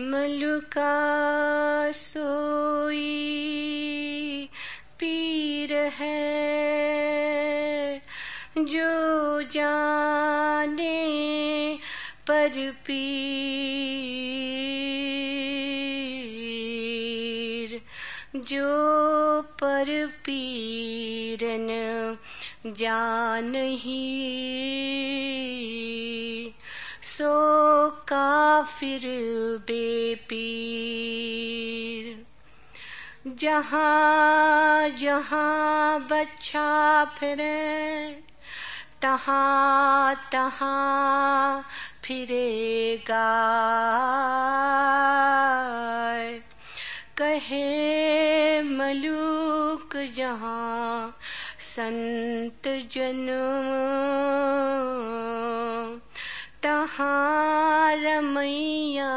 मलुका सोई पीर है जो जाने पर पीर जो पर पीरन जान ही। सो काफिर बेपीर। जहाँ जहाँ बच्चा फिरे, तहाँ तहाँ फिरेगा। कहे मलूक जहाँ संत जन्म। तहाँ रमैया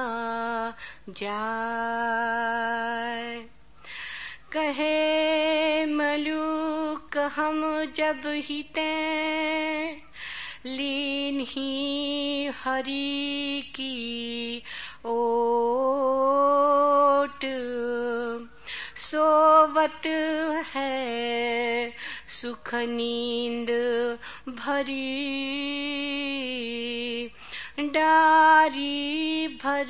जाए। कहे, मलूक, हम जब ही लीन ही हरि की ओट। सोवत है सुख नींद भरी। डारी भर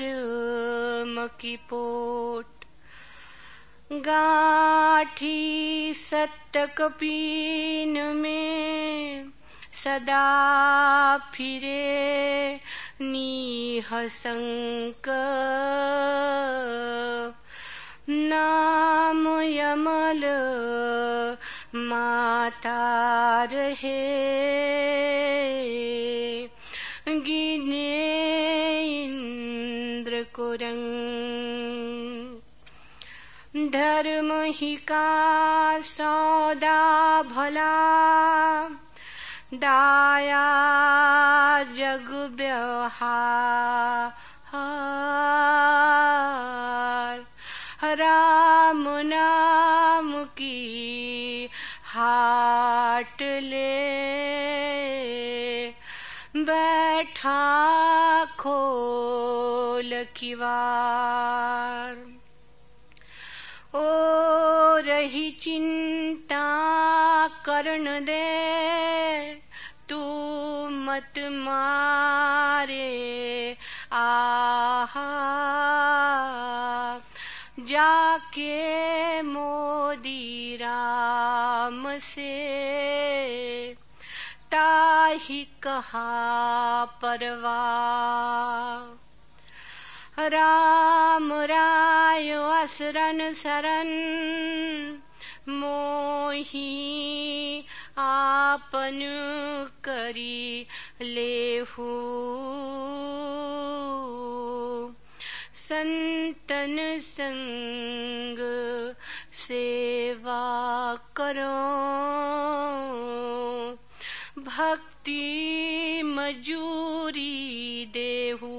मकी पोट। गाठी सत्तक पीन में सदा फिरे। निहसंक नाम यमल माता रहे। गिने इंद्र को रंग। धर्म ही का सौदा भला। दाया जग व्यवहार। राम नाम की हाट ले बैठा खोल किवार ओ रही चिंता करण दे तू मत मारे जाके मोदी राम से। ताही कहा परवा। राम राय असरन सरन मोही आपन करी लेहू। संतन संग सेवा करो। भक्ति मजूरी देहू।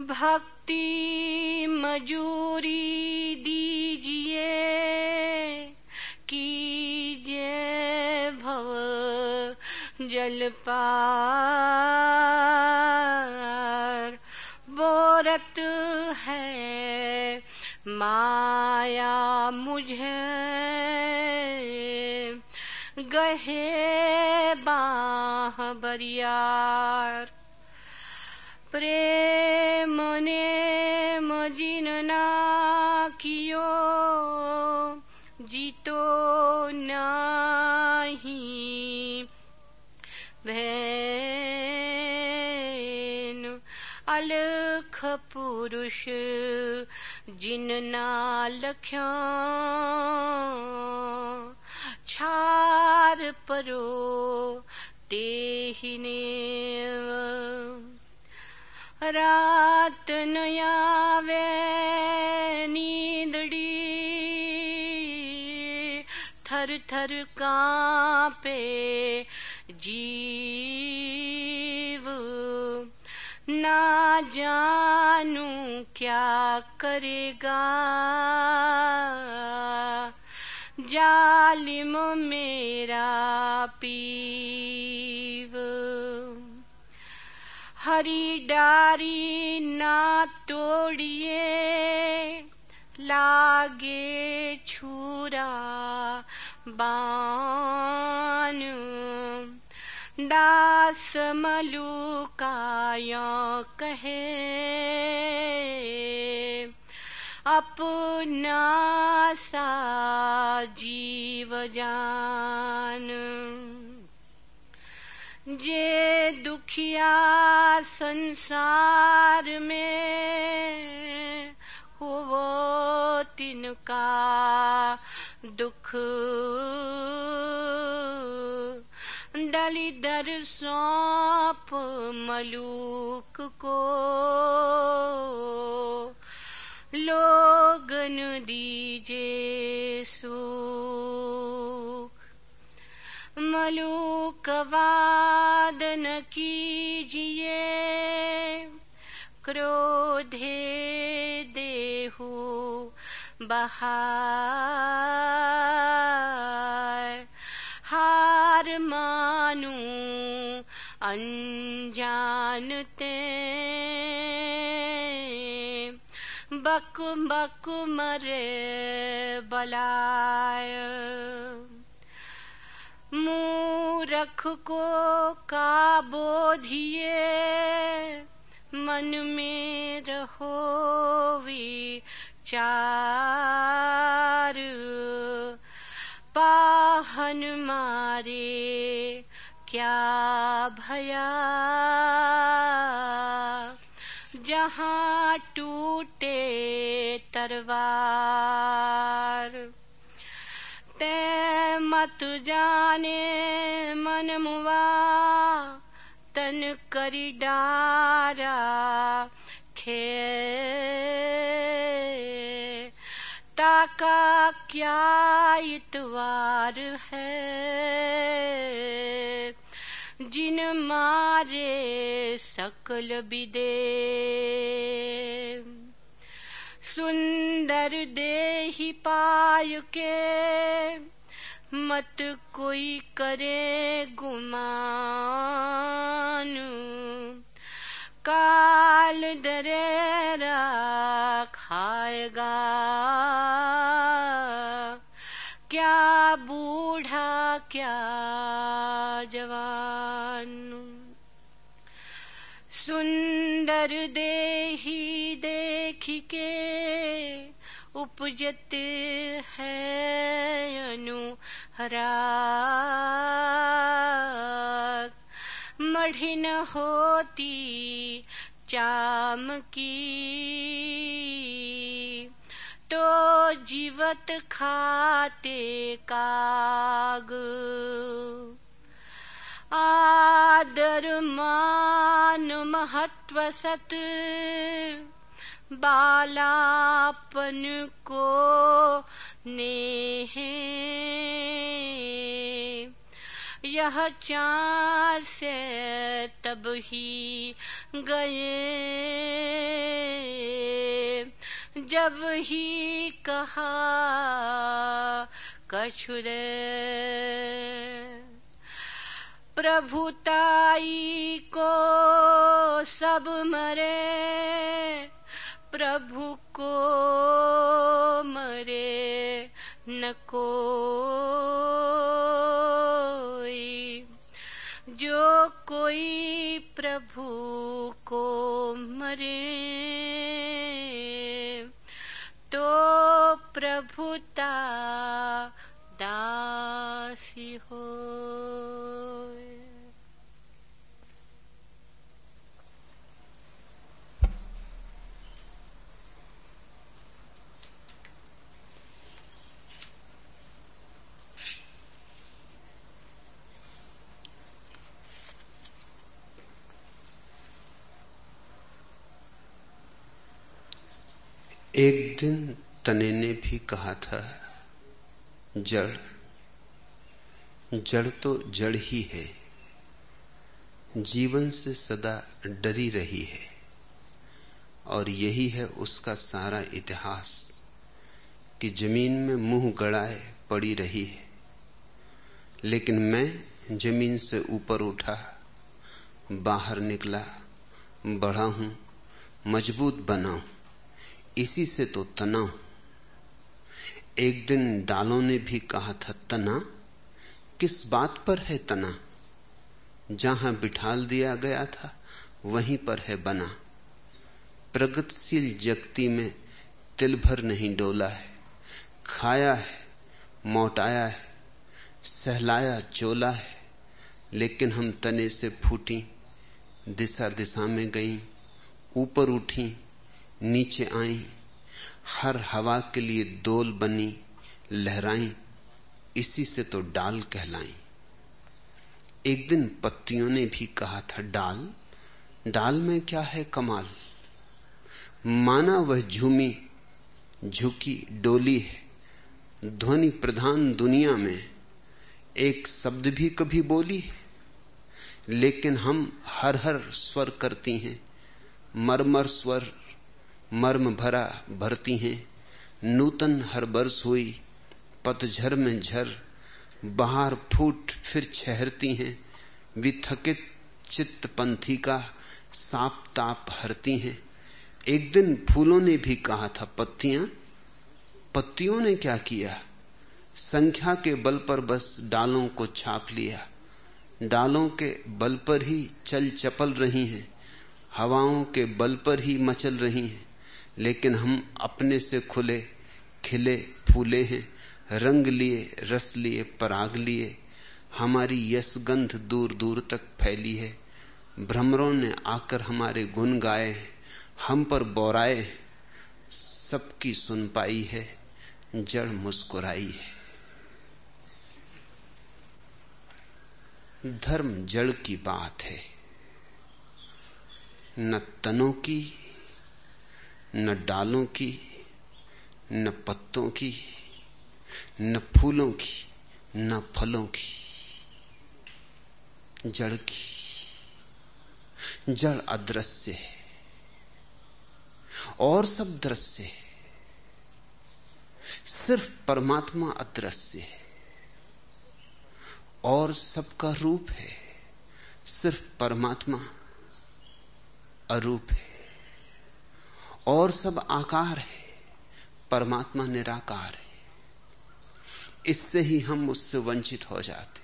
भक्ति मजूरी दीजिए कीजिए भव जल पार माया मुझे। गहे बाह बरियार। प्रेम जिन ना लख्या। छार परो तेहिने। रात नयावे नींदड़ी। थर थर कांपे जीव ना जानू क्या करेगा। जालिम मेरा पीव। हरी डारी ना तोड़िए लागे छुरा बान। दास मलुकाय कहे अपना सा जीव जान। जे दुखिया संसार में हो तिनका दुख। दलिदर सौंप मलूक को। लोगन दीजे सुख। मलूक वादन कीजिए क्रोधे देहु बहार। मानू अनजानते बक बक मरे बलाय। मूरख को का बोधिए मन में रहो विचार पाहन मारे क्या भया? जहाँ टूटे तरवार, ते मत जाने मन मुआ, तन करी डारा खे क्या इतवार है। जिन मारे सकल विदे। सुंदर देही पाय के मत कोई करे गुमान। काल दरेरा खाएगा। क्या जवान? सुंदर देही देख के उपजत है अनुराग। मढ़िन होती चाम की तो जीवत खाते काग। आदर मान महत्व सत, बालापन को नेह। यह चार से तब ही गए। जब ही कहा कछुरे प्रभुताई को सब मरे, प्रभु को मरे न कोई। जो कोई प्रभु को मरे प्रभुता दासी हो एक दिन तने ने भी कहा था, जड़ जड़ तो जड़ ही है। जीवन से सदा डरी रही है, और यही है उसका सारा इतिहास, कि ज़मीन में मुँह गड़ाए पड़ी रही है। लेकिन मैं ज़मीन से ऊपर उठा, बाहर निकला, बढ़ा हूँ, मज़बूत बना हूँ, इसी से तो तना हूँ। एक दिन डालों ने भी कहा था, तना, किस बात पर है तना? जहाँ बिठाल दिया गया था, वहीं पर है बना। प्रगतिशील जगती में तिल भर नहीं डोला है, खाया है, मोटाया है, सहलाया, चोला है। लेकिन हम तने से फूटी दिशा दिशा में गई, ऊपर उठी, नीचे आई हर हवा के लिए दोल बनी लहराई इसी से तो डाल कहलाई एक दिन पत्तियों ने भी कहा था, डाल डाल में क्या है कमाल? माना वह झूमी, झुकी डोली है। ध्वनि प्रधान दुनिया में, एक शब्द भी कभी बोली लेकिन हम हर हर स्वर करती हैं, मरमर स्वर मर्म भरा भरती हैं। नूतन हर बरस हुई पतझर में झर, बाहर फूट फिर छहरती हैं। विथकित चित्त पंथी का साप ताप हरती हैं। एक दिन फूलों ने भी कहा था, पत्तियाँ, पत्तियों ने क्या किया? संख्या के बल पर बस डालों को छाप लिया। डालों के बल पर ही चल चपल रही हैं, हवाओं के बल पर ही मचल रही हैं। लेकिन हम अपने से खुले, खिले, फूले हैं, रंग लिए, रस लिए, पराग लिए। हमारी यशगंध दूर दूर तक फैली है। भ्रमरों ने आकर हमारे गुण गाए हैं। हम पर बोराए सबकी सुन पाई है। जड़ मुस्कुराई है। धर्म जड़ की बात है। न तनों की न डालों की, न पत्तों की, न फूलों की, न फलों की, जड़ की। जड़ अदृश्य है, और सब दृश्य है। सिर्फ़ परमात्मा अदृश्य है, और सबका रूप है। सिर्फ़ परमात्मा अरूप है। और सब आकार है, परमात्मा निराकार है। इससे ही हम उससे वंचित हो जाते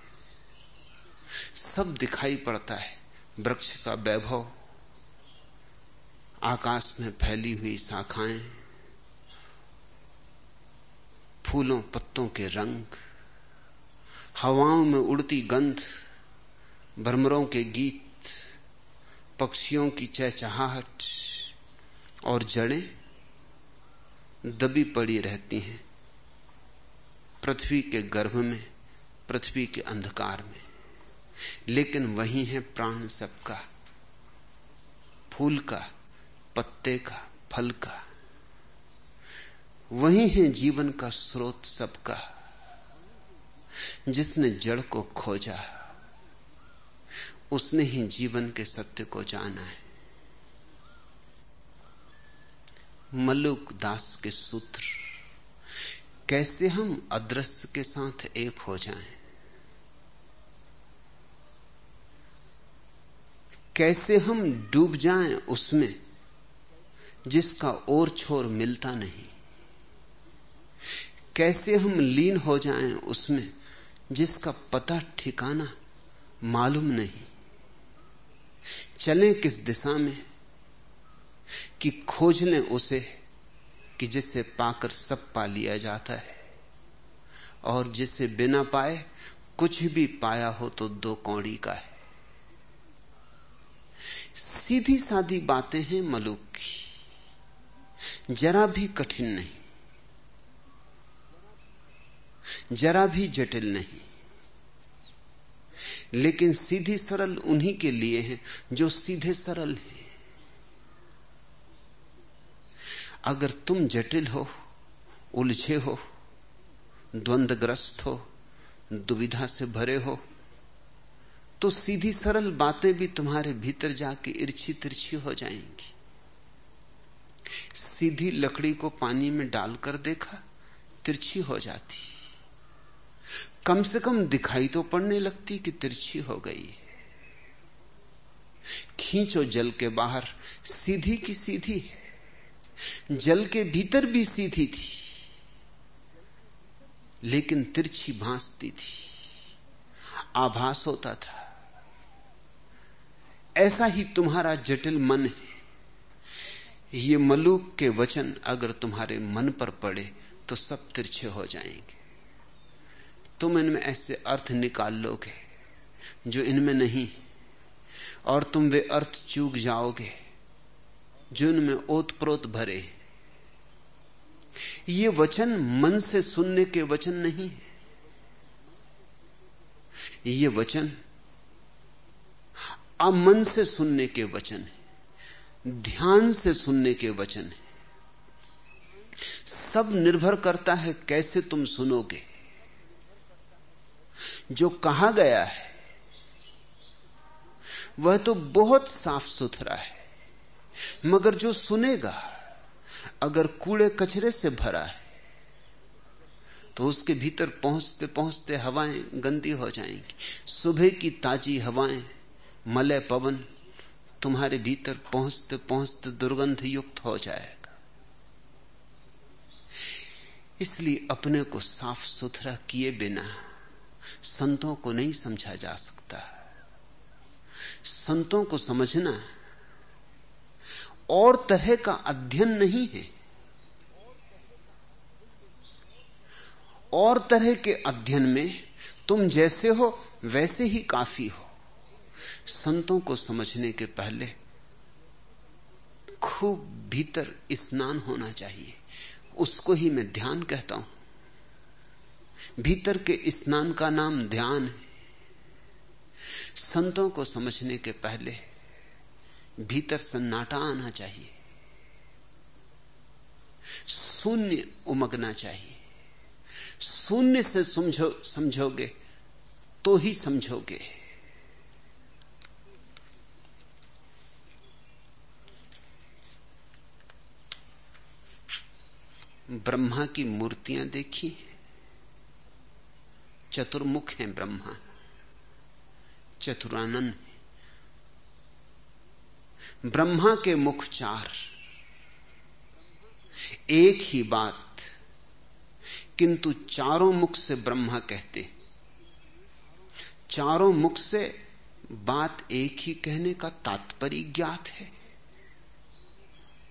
सब दिखाई पड़ता है, वृक्ष का वैभव। आकाश में फैली हुई शाखाएँ, फूलों पत्तों के रंग, हवाओं में उड़ती गंध, भ्रमरों के गीत, पक्षियों की चहचहाहट। और जड़ें दबी पड़ी रहती हैं। पृथ्वी के गर्भ में, पृथ्वी के अंधकार में। लेकिन वही है प्राण सबका, फूल का, पत्ते का, फल का। वही है जीवन का स्रोत सबका, जिसने जड़ को खोजा। उसने ही जीवन के सत्य को जाना है। मलुक दास के सूत्र, कैसे हम अदृश्य के साथ एक हो जाएँ? कैसे हम डूब जाएँ उसमें, जिसका और छोर मिलता नहीं? कैसे हम लीन हो जाएँ उसमें, जिसका पता ठिकाना मालूम नहीं? चलें किस दिशा में? कि खोजने उसे कि जिसे पाकर सब पा लिया जाता है। और जिसे बिना पाए कुछ भी पाया हो तो दो कौड़ी का है। सीधी सादी बातें हैं मलुक की। जरा भी कठिन नहीं। जरा भी जटिल नहीं। लेकिन सीधी सरल उन्हीं के लिए है जो सीधे सरल है। अगर तुम जटिल हो, उलझे हो, द्वंद्वग्रस्त हो, दुविधा से भरे हो तो सीधी सरल बातें भी तुम्हारे भीतर जाके इर्छी तिरछी हो जाएँगी। सीधी लकड़ी को पानी में डालकर देखा, तिरछी हो जाती। कम से कम दिखाई तो पड़ने लगती कि तिरछी हो गई है। खींचो जल के बाहर, सीधी की सीधी है। जल के भीतर भी सीधी थी, लेकिन तिरछी भांसती थी। आभास होता था। ऐसा ही तुम्हारा जटिल मन है। ये मलूक के वचन अगर तुम्हारे मन पर पड़े तो सब तिरछे हो जाएँगे। तुम इनमें ऐसे अर्थ निकाल लोगे, जो इनमें नहीं, और तुम वे अर्थ चूक जाओगे। जो इनमें ओतप्रोत भरे ये वचन मन से सुनने के वचन नहीं है। ये वचन अमन से सुनने के वचन है, ध्यान से सुनने के वचन है। सब निर्भर करता है कैसे तुम सुनोगे। जो कहा गया है, वह तो बहुत साफ़ सुथरा है। मगर जो सुनेगा, अगर कूड़े कचरे से भरा है तो उसके भीतर पहुँचते पहुँचते हवाएँ गंदी हो जाएँगी। सुबह की ताजी हवाएँ मलय पवन, तुम्हारे भीतर पहुँचते पहुँचते दुर्गंध युक्त हो जाएगा। इसलिए अपने को साफ़ सुथरा किए बिना संतों को नहीं समझा जा सकता। संतों को समझना और तरह का अध्ययन नहीं है। और तरह के अध्ययन में तुम जैसे हो, वैसे ही काफ़ी हो। संतों को समझने के पहले खूब भीतर स्नान होना चाहिए। उसको ही मैं ध्यान कहता हूँ। भीतर के स्नान का नाम ध्यान है। संतों को समझने के पहले भीतर सन्नाटा आना चाहिए। शून्य उमगना चाहिए। शून्य से समझो, समझोगे तो ही समझोगे। ब्रह्मा की मूर्तियाँ देखी। चतुर्मुख हैं ब्रह्मा। चतुरानन ब्रह्मा के मुख चार। एक ही बात, किंतु चारों मुख से ब्रह्मा कहते चारों मुख से बात एक ही कहने का तात्पर्य ज्ञात है।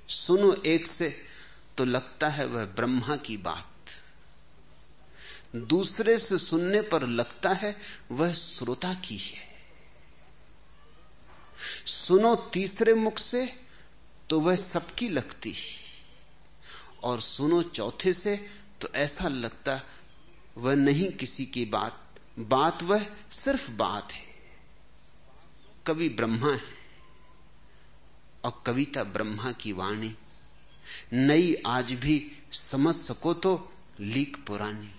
सुनो एक से तो लगता है वह ब्रह्मा की बात। दूसरे से सुनने पर लगता है वह श्रोता की है। सुनो तीसरे मुख से तो वह सबकी लगती। और सुनो चौथे से तो ऐसा लगता, वह नहीं किसी की बात। बात वह सिर्फ़ बात है। कवि ब्रह्मा है, और कविता ब्रह्मा की वाणी। नई आज भी समझ सको तो लीक पुरानी।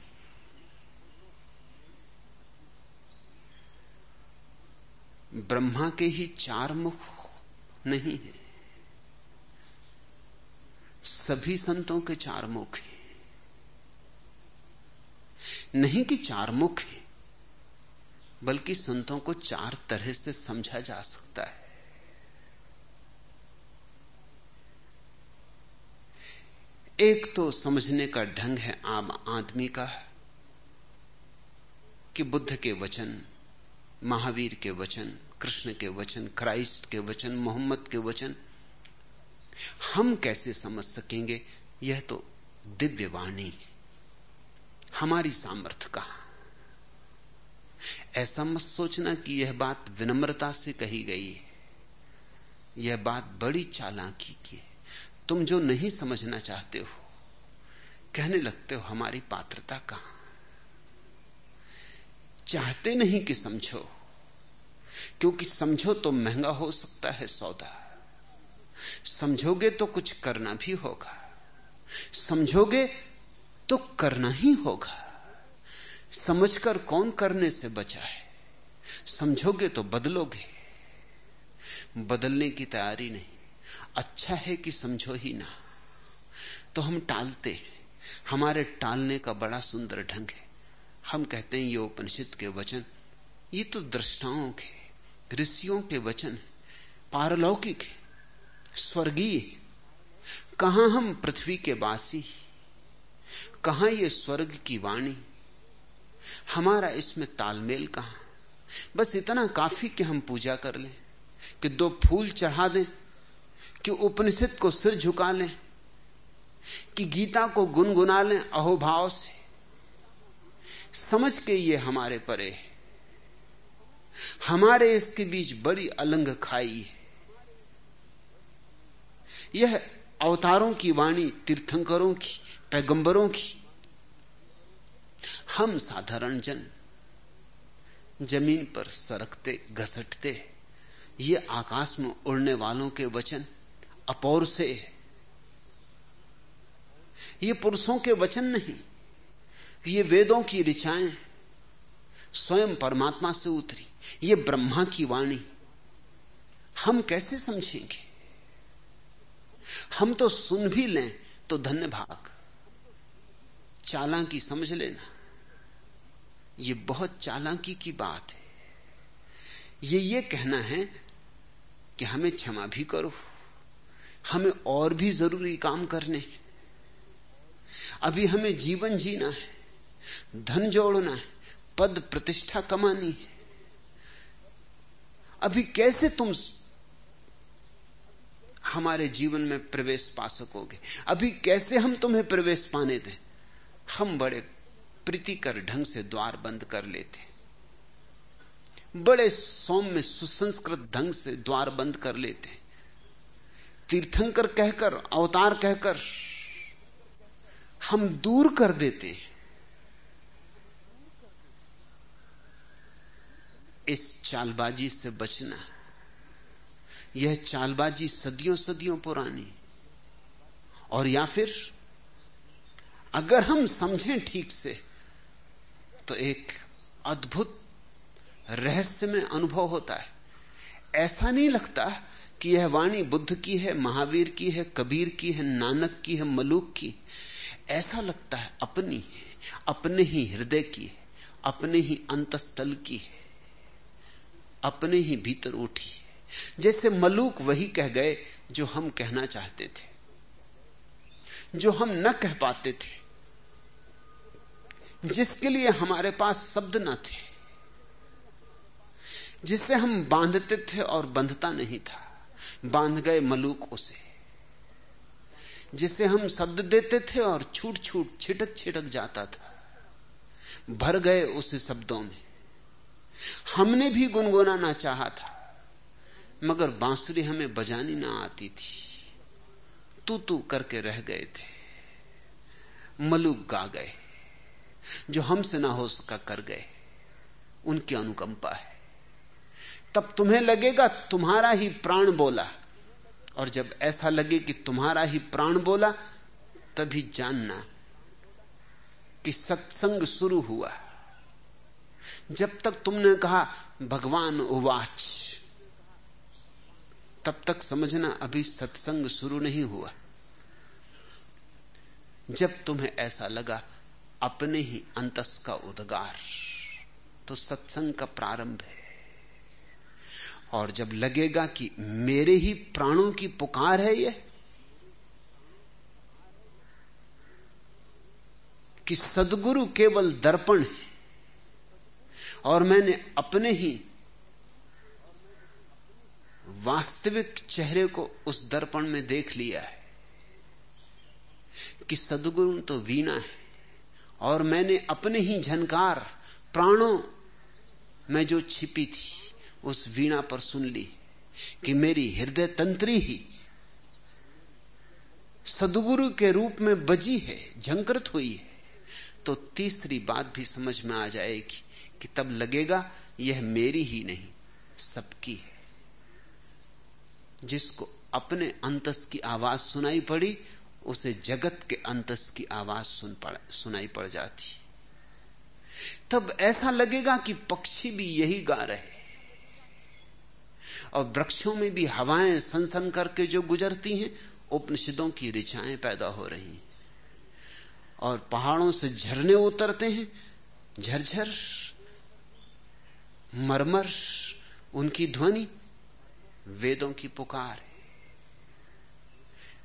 ब्रह्मा के ही चार मुख नहीं है। सभी संतों के चार मुख हैं। नहीं कि चार मुख हैं, बल्कि संतों को चार तरह से समझा जा सकता है। एक तो समझने का ढंग है आम आदमी का कि बुद्ध के वचन महावीर के वचन, कृष्ण के वचन, क्राइस्ट के वचन, मोहम्मद के वचन, हम कैसे समझ सकेंगे? यह तो दिव्य वाणी, हमारी सामर्थ्य कहा? ऐसा मत सोचना कि यह बात विनम्रता से कही गई है। यह बात बड़ी चालाकी की है। तुम जो नहीं समझना चाहते हो, कहने लगते हो हमारी पात्रता कहाँ? चाहते नहीं कि समझो। क्योंकि समझो तो महँगा हो सकता है सौदा। समझोगे तो कुछ करना भी होगा। समझोगे तो करना ही होगा। समझकर कौन करने से बचा है? समझोगे तो बदलोगे। बदलने की तैयारी नहीं। अच्छा है कि समझो ही ना। तो हम टालते हैं। हमारे टालने का बड़ा सुंदर ढंग है। हम कहते हैं ये उपनिषद के वचन, ये तो दृष्टाओं के, ऋषियों के वचन, पारलौकिक स्वर्गीय कहा हम पृथ्वी के वासी कहाँ ये स्वर्ग की वाणी? हमारा इसमें तालमेल कहाँ? बस इतना काफ़ी कि हम पूजा कर लें, कि दो फूल चढ़ा दें, कि उपनिषद को सिर झुका लें, कि गीता को गुनगुना लें अहोभाव से। समझ के ये हमारे परे है। हमारे इसके बीच बड़ी अलंग खाई है। यह अवतारों की वाणी, तीर्थंकरों की, पैगंबरों की। हम साधारण जन, ज़मीन पर सरकते, घसटते, ये आकाश में उड़ने वालों के वचन अपौर से ये पुरुषों के वचन नहीं ये वेदों की ऋचाएँ स्वयं परमात्मा से उतरी। ये ब्रह्मा की वाणी। हम कैसे समझेंगे? हम तो सुन भी लें तो धन्य भाग। चालाकी समझ लेना। ये बहुत चालाकी की बात है। ये ये कहना है कि हमें क्षमा भी करो। हमें और भी ज़रूरी काम करने। अभी हमें जीवन जीना है। धन जोड़ना है, पद प्रतिष्ठा कमानी है। अभी कैसे तुम हमारे जीवन में प्रवेश पा सकोगे? अभी कैसे हम तुम्हें प्रवेश पाने दें? हम बड़े प्रीतिकर ढंग से द्वार बंद कर लेते बड़े सौम्य सुसंस्कृत ढंग से द्वार बंद कर लेते तीर्थंकर कहकर, अवतार कहकर, हम दूर कर देते इस चालबाजी से बचना। यह चालबाजी सदियों सदियों पुरानी। और या फिर, अगर हम समझें ठीक से तो एक अद्भुत रहस्य में अनुभव होता है। ऐसा नहीं लगता कि यह वाणी बुद्ध की है, महावीर की है, कबीर की है, नानक की है, मलूक की। ऐसा लगता है अपनी है, अपने ही हृदय की है, अपने ही अंतस्थल की है। अपने ही भीतर उठी। जैसे मलूक वही कह गए जो हम कहना चाहते थे, जो हम न कह पाते थे, जिसके लिए हमारे पास शब्द न थे, जिसे हम बांधते थे और बंधता नहीं था। बाँध गए मलूक उसे, जिसे हम शब्द देते थे और छूट छूट छिटक छिटक जाता था। भर गए उसे शब्दों में। हमने भी गुनगुनाना चाहा था, मगर बांसुरी हमें बजानी ना आती थी। तू तू करके रह गए थे, मलुक गा गए, जो हमसे ना हो सका कर गए, उनकी अनुकंपा है। तब तुम्हें लगेगा तुम्हारा ही प्राण बोला, और जब ऐसा लगे कि तुम्हारा ही प्राण बोला, तभी जानना कि सत्संग शुरू हुआ। जब तक तुमने कहा, भगवान उवाच, तब तक समझना अभी सत्संग शुरू नहीं हुआ। जब तुम्हें ऐसा लगा, अपने ही अंतस का उद्गार तो सत्संग का प्रारंभ है। और जब लगेगा कि मेरे ही प्राणों की पुकार है यह, कि सदगुरु केवल दर्पण है और मैंने अपने ही वास्तविक चेहरे को उस दर्पण में देख लिया है कि सदगुरु तो वीणा है और मैंने अपने ही झनकार प्राणों में जो छिपी थी, उस वीणा पर सुन ली कि मेरी हृदय तंत्री ही सदगुरु के रूप में बजी है, झंकृत हुई है। तो तीसरी बात भी समझ में आ जाएगी कि तब लगेगा, यह मेरी ही नहीं, सबकी है। जिसको अपने अंतस की आवाज़ सुनाई पड़ी, उसे जगत के अंतस की आवाज़ सुन पड़, सुनाई पड़ जाती। तब ऐसा लगेगा कि पक्षी भी यही गा रहे और वृक्षों में भी हवाएँ सनसन करके जो गुजरती हैं, उपनिषदों की ऋचाएँ पैदा हो रही और पहाड़ों से झरने उतरते हैं, झरझर। मरमर उनकी ध्वनि वेदों की पुकार है।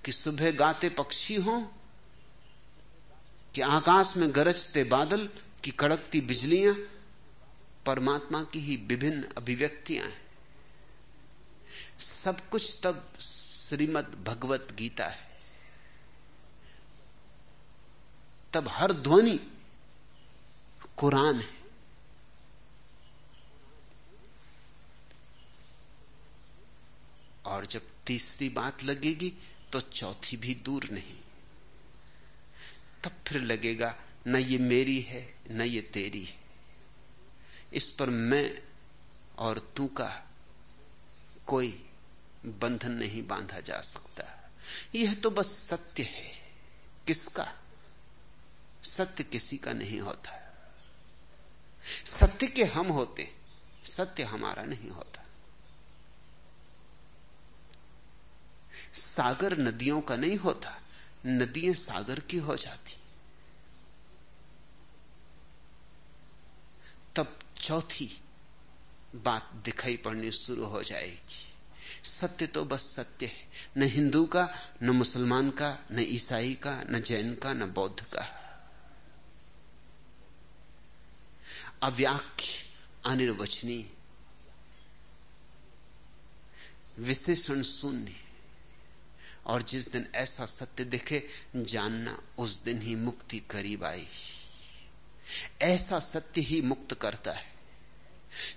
कि सुबह गाते पक्षी हों, कि आकाश में गरजते बादल, की कड़कती बिजलियाँ, परमात्मा की ही विभिन्न अभिव्यक्तियाँ हैं। सब कुछ तब श्रीमद भगवत गीता है। तब हर ध्वनि कुरान है। और जब तीसरी बात लगेगी तो चौथी भी दूर नहीं। तब फिर लगेगा, न ये मेरी है, न ये तेरी है। इस पर मैं और तू का कोई बंधन नहीं बांधा जा सकता। यह तो बस सत्य है। किसका? सत्य किसी का नहीं होता। सत्य के हम होते, सत्य हमारा नहीं होता। सागर नदियों का नहीं होता, नदियाँ सागर की हो जाती। तब चौथी बात दिखाई पड़नी शुरू हो जाएगी। सत्य तो बस सत्य है, न हिंदू का, न मुसलमान का, न ईसाई का, न जैन का, न बौद्ध का। अव्याख्य अनिर्वचनीय। विशेषण शून्य। और जिस दिन ऐसा सत्य दिखे, जानना उस दिन ही मुक्ति करीब आई। ऐसा सत्य ही मुक्त करता है।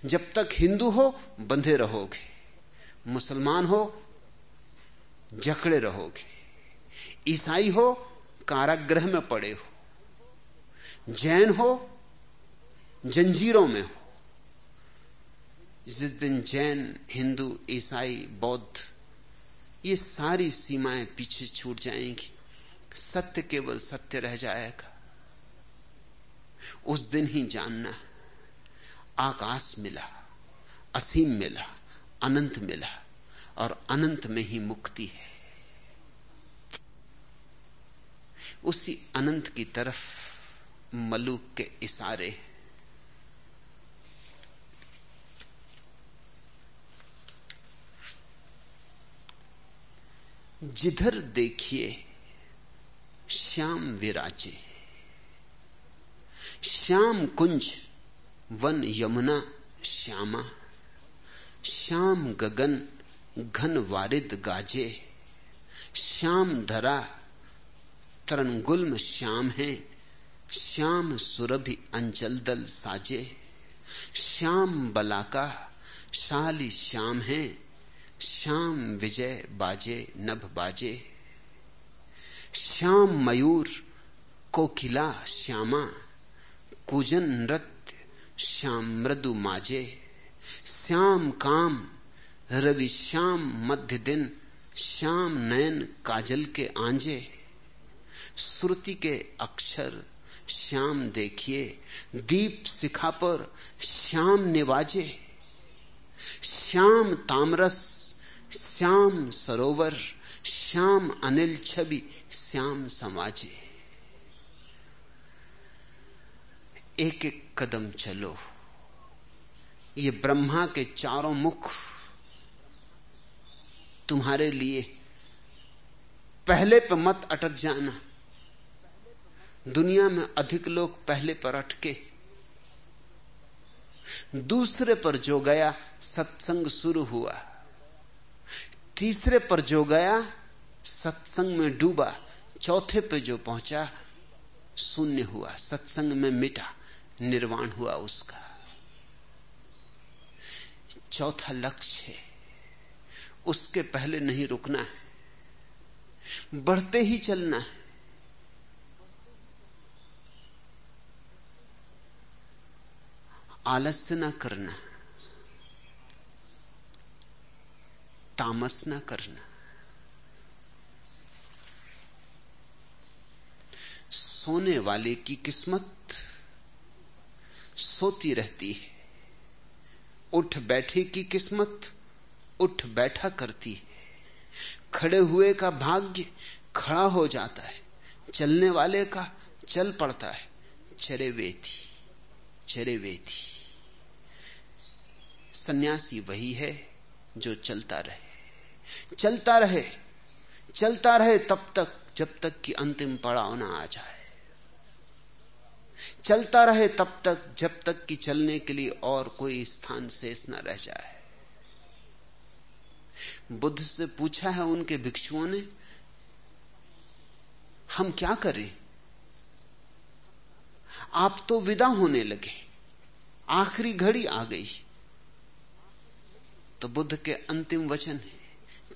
जब तक हिंदू हो, बंधे रहोगे। मुसलमान हो, जकड़े रहोगे। ईसाई हो, कारागृह में पड़े हो। जैन हो, जंजीरों में हो। जिस दिन जैन, हिंदू, ईसाई, बौद्ध ये सारी सीमाएँ पीछे छूट जाएँगी। सत्य केवल सत्य रह जाएगा। उस दिन ही जानना, आकाश मिला, असीम मिला, अनंत मिला, और अनंत में ही मुक्ति है। उसी अनंत की तरफ़ मलूक के इशारे जिधर देखिए श्याम विराजे। श्याम कुंज, वन यमुना, श्यामा। श्याम गगन, घन वारिद गाजे। श्याम धरा तरणगुल्म श्याम है। श्याम सुरभि अंचल दल साजे। श्याम बलाका शाली श्याम है। श्याम विजय बाजे, नभ बाजे। श्याम मयूर, कोकिला श्यामा। कूजन नृत्य श्याम मृदु माजे। श्याम काम, रवि श्याम मध्य दिन श्याम नयन काजल के आंजे। श्रुति के अक्षर, श्याम देखिए। दीप शिखा पर श्याम निवाजे। श्याम तामरस, श्याम सरोवर, श्याम अनिल छवि, श्याम समाजे। एक एक कदम चलो। ये ब्रह्मा के चारों मुख तुम्हारे लिए। पहले पर मत अटक जाना। दुनिया में अधिक लोग पहले पर अटके। दूसरे पर जो गया, सत्संग शुरू हुआ। तीसरे पर जो गया, सत्संग में डूबा। चौथे पे जो पहुँचा, शून्य हुआ। सत्संग में मिटा, निर्वाण हुआ उसका। चौथा लक्ष्य है। उसके पहले नहीं रुकना है। बढ़ते ही चलना है। आलस्य ना करना, तामस ना करना। सोने वाले की किस्मत सोती रहती है, उठ बैठे की किस्मत उठ बैठा करती है। खड़े हुए का भाग्य खड़ा हो जाता है, चलने वाले का चल पड़ता है, चरे वेथी चरे वेथी सन्यासी वही है जो चलता रहे। चलता रहे चलता रहे तब तक, जब तक कि अंतिम पड़ाव ना आ जाए। चलता रहे तब तक, जब तक कि चलने के लिए और कोई स्थान शेष न रह जाए। बुद्ध से पूछा है उनके भिक्षुओं ने, हम क्या करें? आप तो विदा होने लगे, आखिरी घड़ी आ गई। तो बुद्ध के अंतिम वचन है,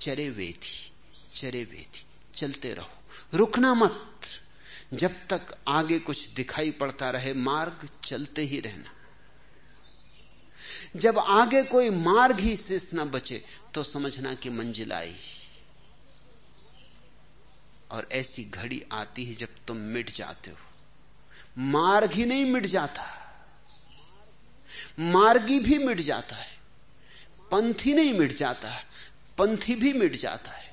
चरे वे थी चरे वे थी चलते रहो। रुकना मत। जब तक आगे कुछ दिखाई पड़ता रहे, मार्ग चलते ही रहना। जब आगे कोई मार्ग ही शेष न बचे तो समझना कि मंजिल आई। और ऐसी घड़ी आती है जब तुम मिट जाते हो। मार्ग ही नहीं मिट जाता। मार्गी भी मिट जाता है। पंथी नहीं मिट जाता पंथी भी मिट जाता है।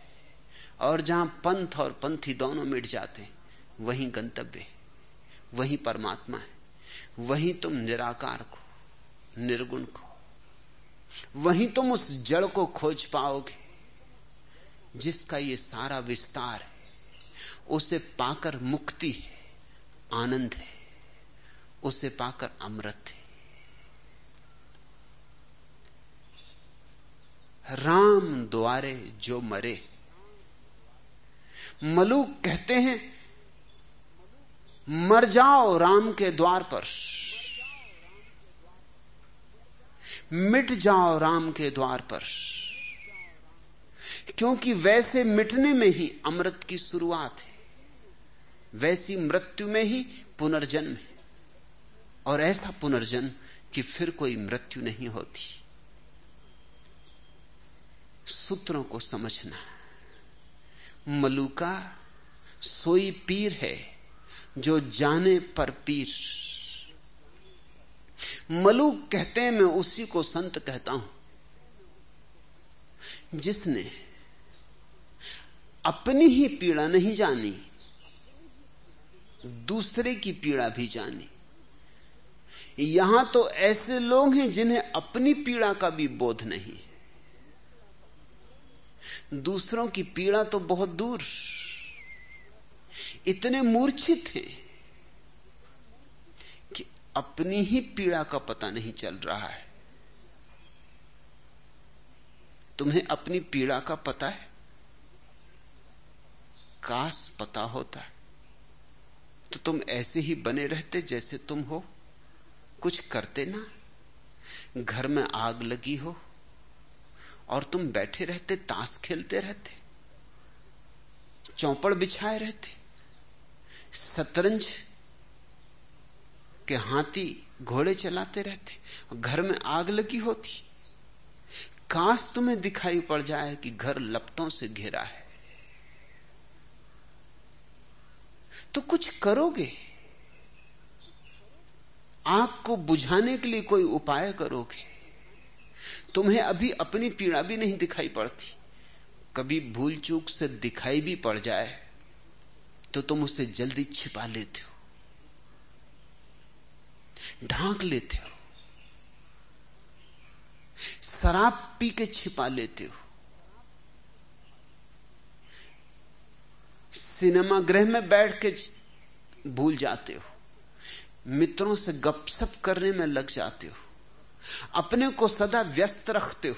और जहाँ पंथ और पंथी दोनों मिट जाते हैं, वही गंतव्य है, वही परमात्मा है, वही तुम निराकार को, निर्गुण को, वही तुम उस जड़ को खोज पाओगे, जिसका ये सारा विस्तार है, उसे पाकर मुक्ति है, आनंद है, उसे पाकर अमृत है। राम द्वारे जो मरे। मलूक कहते हैं, मर जाओ राम के द्वार पर। मिट जाओ राम के द्वार पर। क्योंकि वैसे मिटने में ही अमृत की शुरुआत है, वैसी मृत्यु में ही पुनर्जन्म है। और ऐसा पुनर्जन्म कि फिर कोई मृत्यु नहीं होती। सूत्रों को समझना। मलुका सोई पीर है, जो जाने पर पीर। मलूक कहते हैं, मैं उसी को संत कहता हूँ, जिसने अपनी ही पीड़ा नहीं जानी, दूसरे की पीड़ा भी जानी। यहाँ तो ऐसे लोग हैं जिन्हें अपनी पीड़ा का भी बोध नहीं। दूसरों की पीड़ा तो बहुत दूर। इतने मूर्छित हैं कि अपनी ही पीड़ा का पता नहीं चल रहा है। तुम्हें अपनी पीड़ा का पता है? काश पता होता। है तो तुम ऐसे ही बने रहते जैसे तुम हो। कुछ करते ना। घर में आग लगी हो। और तुम बैठे रहते, ताश खेलते रहते, चौपड़ बिछाए रहते। शतरंज के हाथी घोड़े चलाते रहते, घर में आग लगी होती। काश तुम्हें दिखाई पड़ जाए कि घर लपटों से घिरा है। तो कुछ करोगे? आग को बुझाने के लिए कोई उपाय करोगे? तुम्हें अभी अपनी पीड़ा भी नहीं दिखाई पड़ती। कभी भूल चूक से दिखाई भी पड़ जाए तो तुम उसे जल्दी छिपा लेते हो, ढांक लेते हो, शराब पी के छिपा लेते हो। सिनेमा गृह में बैठ के भूल जाते हो, मित्रों से गपशप करने में लग जाते हो। अपने को सदा व्यस्त रखते हो।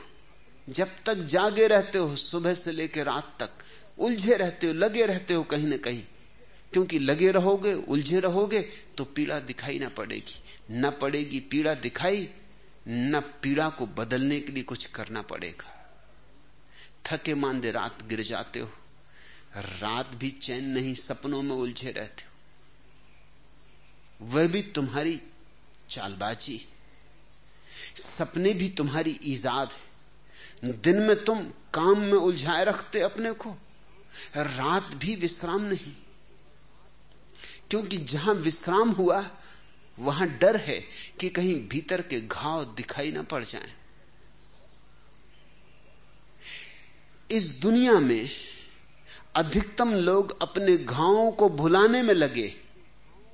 जब तक जागे रहते हो, सुबह से लेकर रात तक, उलझे रहते हो, लगे रहते हो कहीं ना कहीं। क्योंकि लगे रहोगे, उलझे रहोगे तो पीड़ा दिखाई ना पड़ेगी। न पड़ेगी पीड़ा दिखाई, न पीड़ा को बदलने के लिए कुछ करना पड़ेगा। थके मांदे रात गिर जाते हो। रात भी चैन नहीं, सपनों में उलझे रहते हो। वह भी तुम्हारी चालबाजी। सपने भी तुम्हारी ईजाद है। दिन में तुम काम में उलझाए रखते अपने को। रात भी विश्राम नहीं। क्योंकि जहाँ विश्राम हुआ, वहाँ डर है कि कहीं भीतर के घाव दिखाई ना पड़ जाएँ। इस दुनिया में अधिकतम लोग अपने घावों को भुलाने में लगे,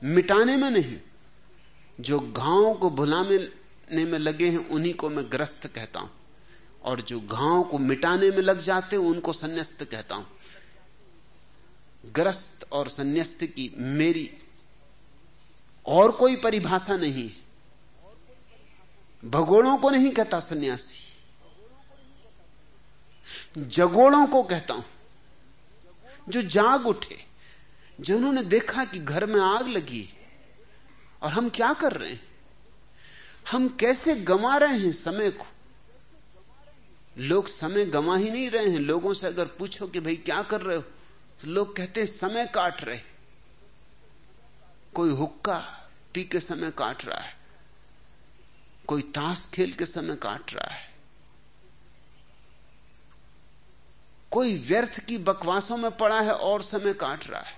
मिटाने में नहीं, जो घावों को भुलाने में लगे हैं, उन्हीं को मैं ग्रस्त कहता हूँ। और जो घाव को मिटाने में लग जाते हैं, उनको संन्यास्त कहता हूँ। ग्रस्त और संन्यास्त की मेरी और कोई परिभाषा नहीं भगोड़ों को नहीं कहता सन्यासी। जगोड़ों को कहता हूँ। जो जाग उठे, जिन्होंने देखा कि घर में आग लगी और हम क्या कर रहे हैं? हम कैसे गमा रहे हैं समय को? लोग समय गमा ही नहीं रहे हैं। लोगों से अगर पूछो कि भाई क्या कर रहे हो तो लोग कहते हैं, समय काट रहे कोई हुक्का पी के समय काट रहा है। कोई ताश खेल के समय काट रहा है। कोई व्यर्थ की बकवासों में पड़ा है और समय काट रहा है।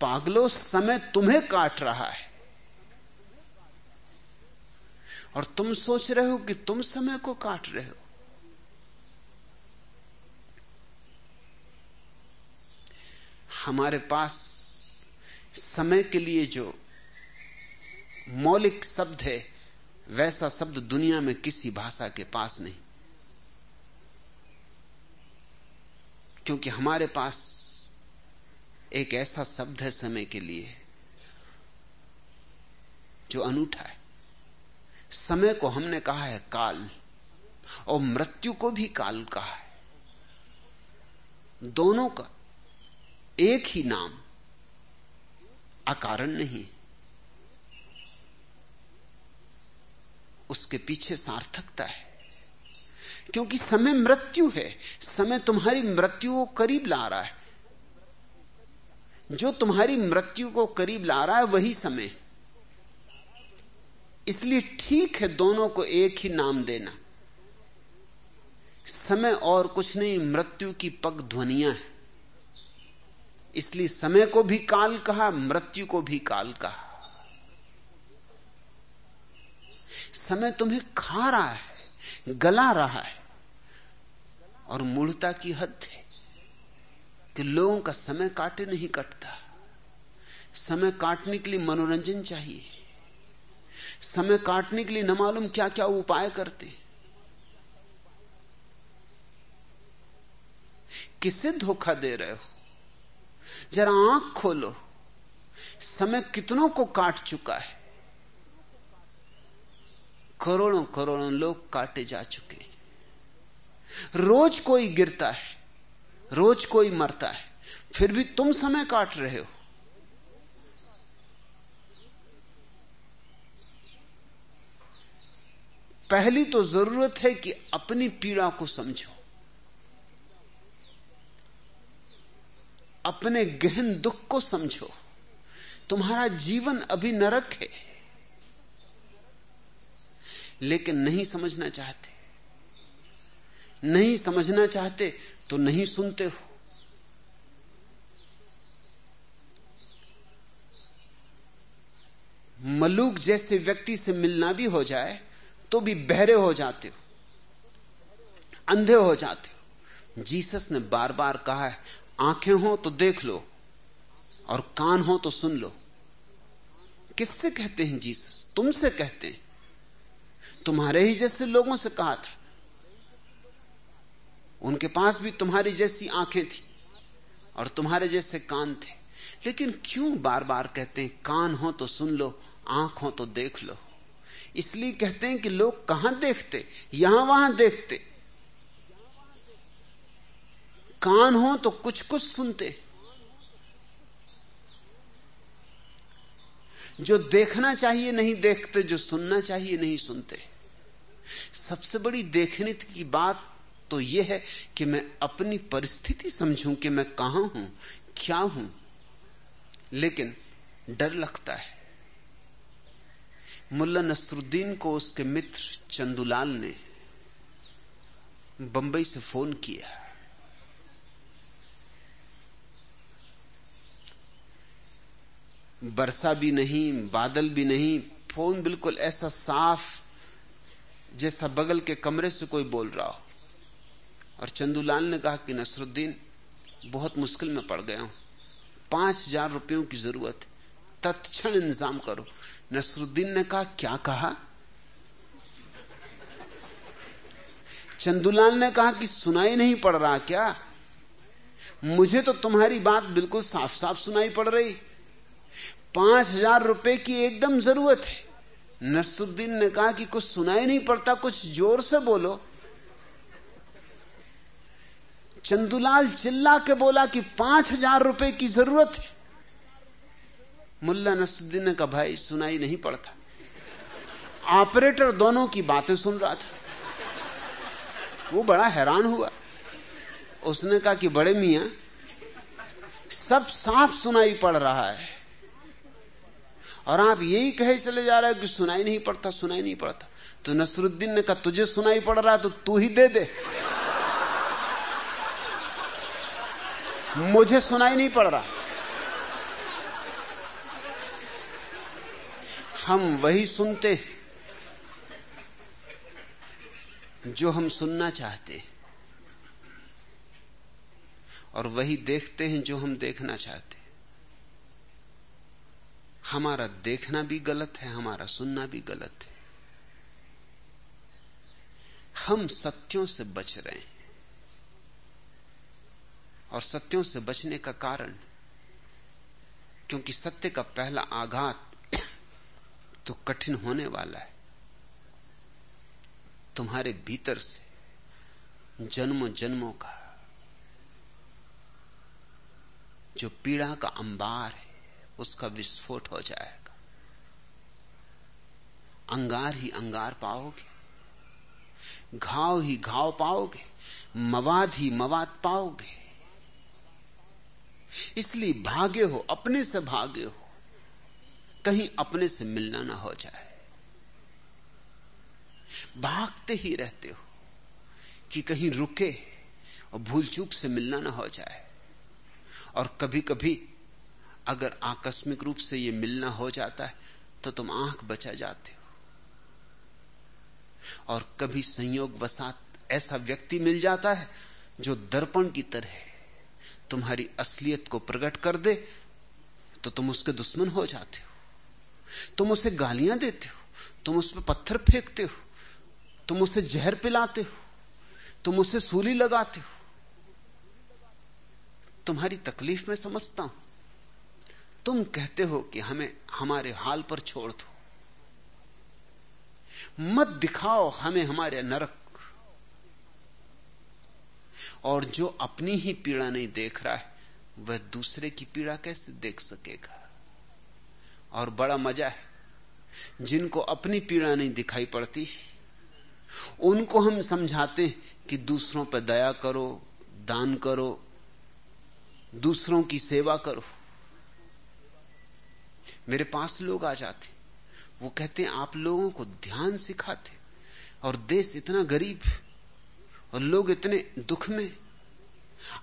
पागलो, समय तुम्हें काट रहा है। और तुम सोच रहे हो कि तुम समय को काट रहे हो। हमारे पास समय के लिए जो मौलिक शब्द है, वैसा शब्द दुनिया में किसी भाषा के पास नहीं। क्योंकि हमारे पास एक ऐसा शब्द है समय के लिए, जो अनूठा है। समय को हमने कहा है काल, और मृत्यु को भी काल कहा है। दोनों का एक ही नाम, अकारण नहीं। उसके पीछे सार्थकता है, क्योंकि समय मृत्यु है। समय तुम्हारी मृत्यु को करीब ला रहा है। जो तुम्हारी मृत्यु को करीब ला रहा है, वही समय। इसलिए ठीक है दोनों को एक ही नाम देना। समय और कुछ नहीं, मृत्यु की पग ध्वनिया है। इसलिए समय को भी काल कहा, मृत्यु को भी काल कहा। समय तुम्हें खा रहा है, गला रहा है और मूर्ता की हद है कि लोगों का समय काटे नहीं कटता। समय काटने के लिए मनोरंजन चाहिए। समय काटने के लिए न मालूम क्या क्या उपाय करते किसे धोखा दे रहे हो? जरा आँख खोलो। समय कितनों को काट चुका है? करोड़ों करोड़ों लोग काटे जा चुके रोज कोई गिरता है, रोज कोई मरता है, फिर भी तुम समय काट रहे हो। पहली तो ज़रूरत है कि अपनी पीड़ा को समझो। अपने गहन दुख को समझो। तुम्हारा जीवन अभी नरक है। लेकिन नहीं समझना चाहते। नहीं समझना चाहते तो नहीं सुनते हो। मलूक जैसे व्यक्ति से मिलना भी हो जाए तो भी बहरे हो जाते हो, अंधे हो जाते हो। जीसस ने बार बार कहा है, आँखें हो तो देख लो और कान हो तो सुन लो। किससे कहते हैं जीसस? तुमसे कहते हैं। तुम्हारे ही जैसे लोगों से कहा था। उनके पास भी तुम्हारी जैसी आँखें थी और तुम्हारे जैसे कान थे। लेकिन क्यों बार बार कहते हैं, कान हो तो सुन लो, आँख हो तो देख लो? इसलिए कहते हैं कि लोग कहाँ देखते? यहाँ वहाँ देखते। कान हो तो कुछ कुछ सुनते। जो देखना चाहिए नहीं देखते, जो सुनना चाहिए नहीं सुनते। सबसे बड़ी देखने की बात तो यह है कि मैं अपनी परिस्थिति समझूं कि मैं कहाँ हूँ, क्या हूँ। लेकिन डर लगता है। मुल्ला नसरुद्दीन को उसके मित्र चंदुलाल ने बंबई से फ़ोन किया। वर्षा भी नहीं, बादल भी नहीं, फ़ोन बिल्कुल ऐसा साफ़ जैसा बगल के कमरे से कोई बोल रहा हो। और चंदूलाल ने कहा कि नसरुद्दीन, बहुत मुश्किल में पड़ गया हूँ। पाँच हज़ार रुपयों की ज़रूरत है। तत्क्षण इंतज़ाम करो। नसरुद्दीन ने कहा, क्या कहा? चंदुलाल ने कहा कि सुनाई नहीं पड़ रहा क्या? मुझे तो तुम्हारी बात बिल्कुल साफ़ साफ़ सुनाई पड़ रही। पाँच हज़ार रुपए की एकदम ज़रूरत है। नसरुद्दीन ने कहा कि कुछ सुनाई नहीं पड़ता, कुछ ज़ोर से बोलो। चंदुलाल चिल्ला के बोला कि पाँच हज़ार रुपए की ज़रूरत है। मुल्ला नसरुद्दीन ने कहा, भाई, सुनाई नहीं पड़ता। ऑपरेटर दोनों की बातें सुन रहा था। वो बड़ा हैरान हुआ। उसने कहा कि, बड़े मियाँ, सब साफ़ सुनाई पड़ रहा है। और आप यही कहे चले जा रहे हो कि सुनाई नहीं पड़ता, सुनाई नहीं पड़ता। तो नसरुद्दीन ने कहा, तुझे सुनाई पड़ रहा है तो तू ही दे दे। मुझे सुनाई नहीं पड़ रहा। हम वही सुनते हैं जो हम सुनना चाहते हैं और वही देखते हैं जो हम देखना चाहते हैं। हमारा देखना भी गलत है, हमारा सुनना भी गलत है। हम सत्यों से बच रहे हैं और सत्यों से बचने का कारण, क्योंकि सत्य का पहला आघात तो कठिन होने वाला है। तुम्हारे भीतर से जन्मों जन्मों का जो पीड़ा का अंबार है, उसका विस्फोट हो जाएगा। अंगार ही अंगार पाओगे, घाव ही घाव पाओगे, मवाद ही मवाद पाओगे। इसलिए भागे हो, अपने से भागे हो। कहीं अपने से मिलना ना हो जाए। भागते ही रहते हो कि कहीं रुके और भूल चूक से मिलना ना हो जाए। और कभी कभी अगर आकस्मिक रूप से यह मिलना हो जाता है तो तुम आँख बचा जाते हो। और कभी संयोग वसात ऐसा व्यक्ति मिल जाता है जो दर्पण की तरह तुम्हारी असलियत को प्रकट कर दे तो तुम उसके दुश्मन हो जाते हो। तुम उसे गालियाँ देते हो, तुम उस पर पत्थर फेंकते हो, तुम उसे जहर पिलाते हो, तुम उसे सूली लगाते हो। तुम्हारी तकलीफ़ में समझता हूँ। तुम कहते हो कि हमें हमारे हाल पर छोड़ दो। मत दिखाओ हमें हमारे नरक। और जो अपनी ही पीड़ा नहीं देख रहा है, वह दूसरे की पीड़ा कैसे देख सकेगा? और बड़ा मज़ा है। जिनको अपनी पीड़ा नहीं दिखाई पड़ती, उनको हम समझाते कि दूसरों पर दया करो, दान करो, दूसरों की सेवा करो। मेरे पास लोग आ जाते वो कहते हैं, आप लोगों को ध्यान सिखाते और देश इतना गरीब और लोग इतने दुख में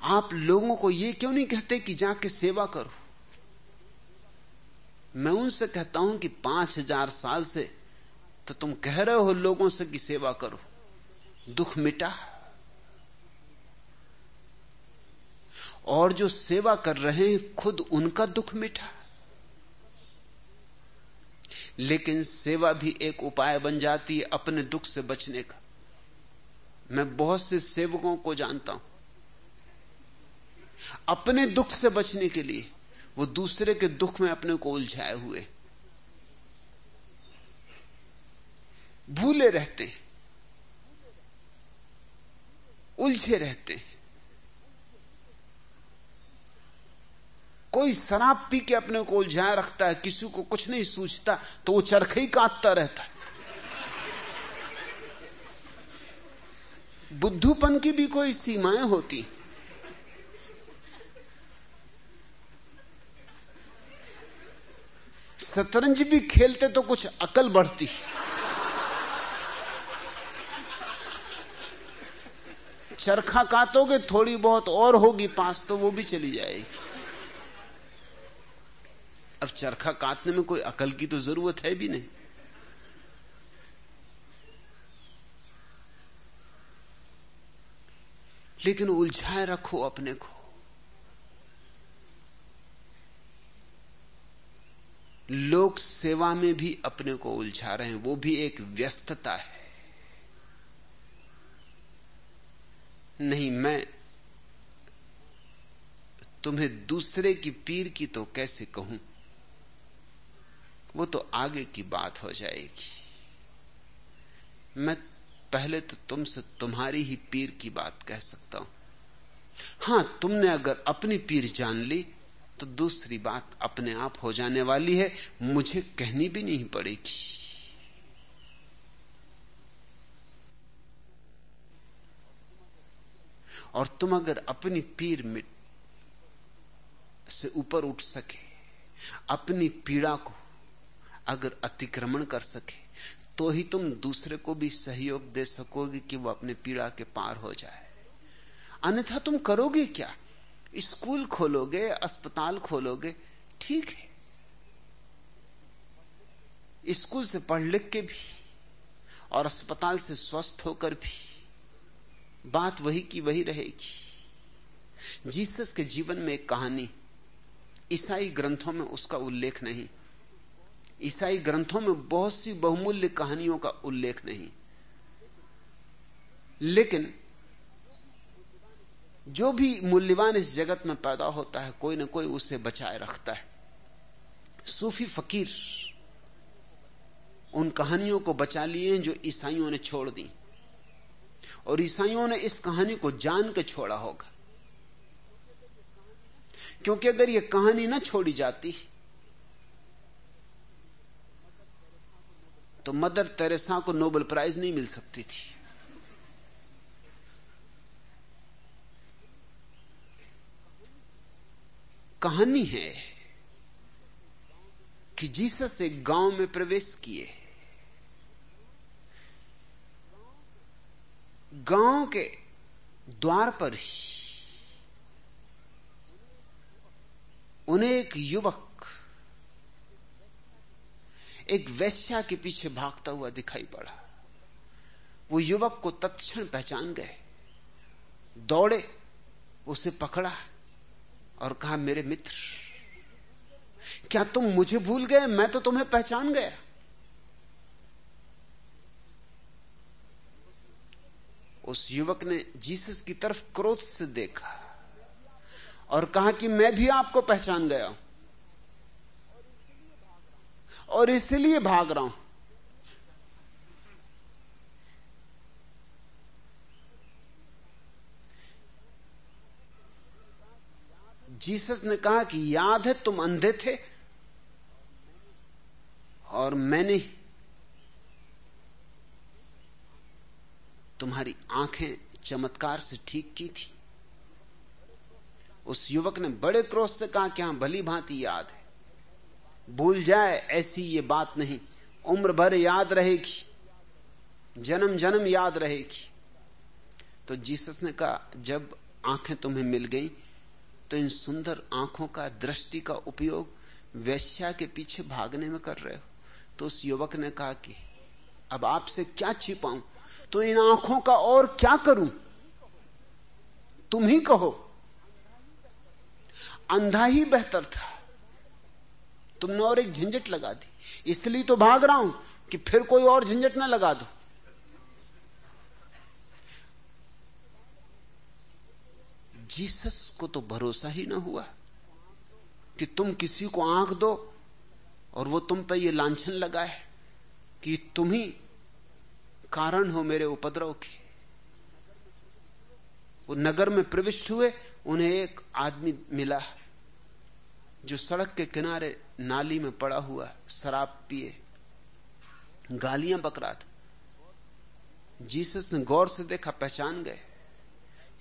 आप लोगों को ये क्यों नहीं कहते कि जाके सेवा करो? मैं उनसे कहता हूँ कि पाँच हज़ार साल से तो तुम कह रहे हो लोगों से कि सेवा करो। दुख मिटा। और जो सेवा कर रहे हैं, खुद उनका दुख मिटा। लेकिन सेवा भी एक उपाय बन जाती है अपने दुख से बचने का। मैं बहुत से सेवकों को जानता हूँ। अपने दुख से बचने के लिए वो दूसरे के दुख में अपने को उलझाए हुए। भूले रहते हैं। उलझे रहते हैं। कोई शराब पी के अपने को उलझाए रखता है, किसी को कुछ नहीं सूझता तो वो चरखे ही काटता रहता है। बुद्धूपन की भी कोई सीमाएँ होती। शतरंज भी खेलते तो कुछ अकल बढ़ती। चरखा काटोगे, थोड़ी बहुत और होगी पास तो वो भी चली जाएगी। अब चरखा काटने में कोई अकल की तो ज़रूरत है भी नहीं। लेकिन उलझाए रखो अपने को। लोग सेवा में भी अपने को उलझा रहे हैं, वो भी एक व्यस्तता है। नहीं, मैं तुम्हें दूसरे की पीर की तो कैसे कहूँ? वो तो आगे की बात हो जाएगी। मैं पहले तो तुमसे तुम्हारी ही पीर की बात कह सकता हूँ। हाँ, तुमने अगर अपनी पीर जान ली तो दूसरी बात अपने आप हो जाने वाली है, मुझे कहनी भी नहीं पड़ेगी। और तुम अगर अपनी पीर मिट से ऊपर उठ सके, अपनी पीड़ा को अगर अतिक्रमण कर सके तो ही तुम दूसरे को भी सहयोग दे सकोगे कि वो अपने पीड़ा के पार हो जाए। अन्यथा तुम करोगे क्या? स्कूल खोलोगे, अस्पताल खोलोगे, ठीक है। स्कूल से पढ़ लिख के भी और अस्पताल से स्वस्थ होकर भी बात वही की वही रहेगी। जीसस के जीवन में एक कहानी, ईसाई ग्रंथों में उसका उल्लेख नहीं। ईसाई ग्रंथों में बहुत सी बहुमूल्य कहानियों का उल्लेख नहीं। लेकिन जो भी मूल्यवान इस जगत में पैदा होता है, कोई ना कोई उसे बचाए रखता है। सूफी फकीर उन कहानियों को बचा लिए जो ईसाइयों ने छोड़ दी। और ईसाइयों ने इस कहानी को जान के छोड़ा होगा। क्योंकि अगर यह कहानी ना छोड़ी जाती तो मदर तेरेसा को नोबेल प्राइज नहीं मिल सकती थी। कहानी है कि जीसस एक गाँव में प्रवेश किए। गाँव के द्वार पर ही उन्हें एक युवक, एक वैश्या के पीछे भागता हुआ दिखाई पड़ा। वो युवक को तत्क्षण पहचान गए। दौड़े, उसे पकड़ा। और कहा, मेरे मित्र, क्या तुम मुझे भूल गए? मैं तो तुम्हें पहचान गया। उस युवक ने जीसस की तरफ़ क्रोध से देखा और कहा कि मैं भी आपको पहचान गया और इसलिए भाग रहा हूँ। जीसस ने कहा कि याद है, तुम अंधे थे। और मैंने तुम्हारी आँखें चमत्कार से ठीक की थी। उस युवक ने बड़े क्रोध से कहा कि हाँ, भली भांति याद है। भूल जाए, ऐसी ये बात नहीं। उम्र भर याद रहेगी। जन्म जन्म याद रहेगी। तो जीसस ने कहा, जब आँखें तुम्हें मिल गई तो इन सुंदर आँखों का, दृष्टि का उपयोग वैश्या के पीछे भागने में कर रहे हो। तो उस युवक ने कहा कि, अब आपसे क्या छिपाऊं? तो इन आँखों का और क्या करूँ? तुम ही कहो। अंधा ही बेहतर था। तुमने और एक झंझट लगा दी। इसलिए तो भाग रहा हूँ कि फिर कोई और झंझट ना लगा दो। जीसस को तो भरोसा ही ना हुआ कि तुम किसी को आँख दो और वो तुम पर ये लांछन लगाए कि तुम ही कारण हो मेरे उपद्रव के। वो नगर में प्रविष्ट हुए, उन्हें एक आदमी मिला जो सड़क के किनारे नाली में पड़ा हुआ शराब पिए। गालियाँ बकरा था। जीसस ने गौर से देखा, पहचान गए।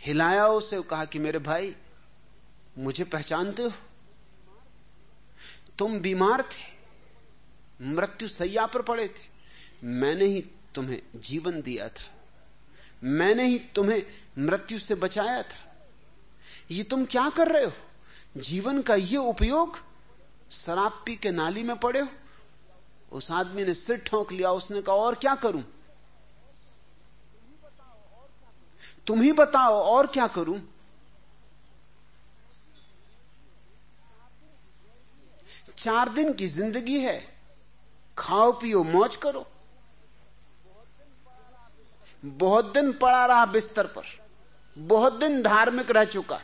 हिलाया उसे, कहा कि मेरे भाई, मुझे पहचानते हो? तुम बीमार थे, मृत्यु सैया पर पड़े थे। मैंने ही तुम्हें जीवन दिया था। मैंने ही तुम्हें मृत्यु से बचाया था। ये तुम क्या कर रहे हो? जीवन का ये उपयोग? शराब पी के नाली में पड़े हो? उस आदमी ने सिर ठोंक लिया, उसने कहा, और क्या करूँ? तुम ही बताओ और क्या करूँ? चार दिन की ज़िंदगी है। खाओ, पियो, मौज करो। बहुत दिन पड़ा रहा बिस्तर पर। बहुत दिन धार्मिक रह चुका।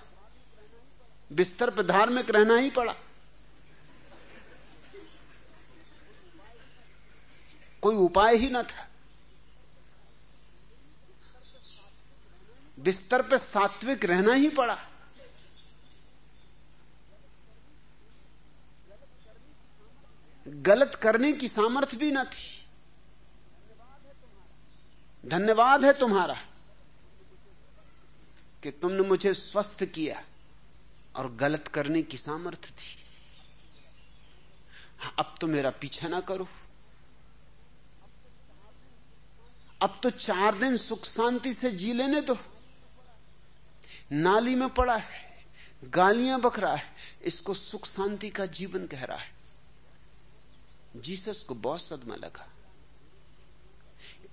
बिस्तर पर धार्मिक रहना ही पड़ा। कोई उपाय ही ना था। बिस्तर पे सात्विक रहना ही पड़ा। गलत करने की सामर्थ्य भी ना थी। धन्यवाद है तुम्हारा कि तुमने मुझे स्वस्थ किया और गलत करने की सामर्थ्य थी। अब तो मेरा पीछा ना करो। अब तो चार दिन सुख शांति से जी लेने दो। नाली में पड़ा है, गालियाँ बक रहा है, इसको सुख शांति का जीवन कह रहा है। जीसस को बहुत सदमा लगा।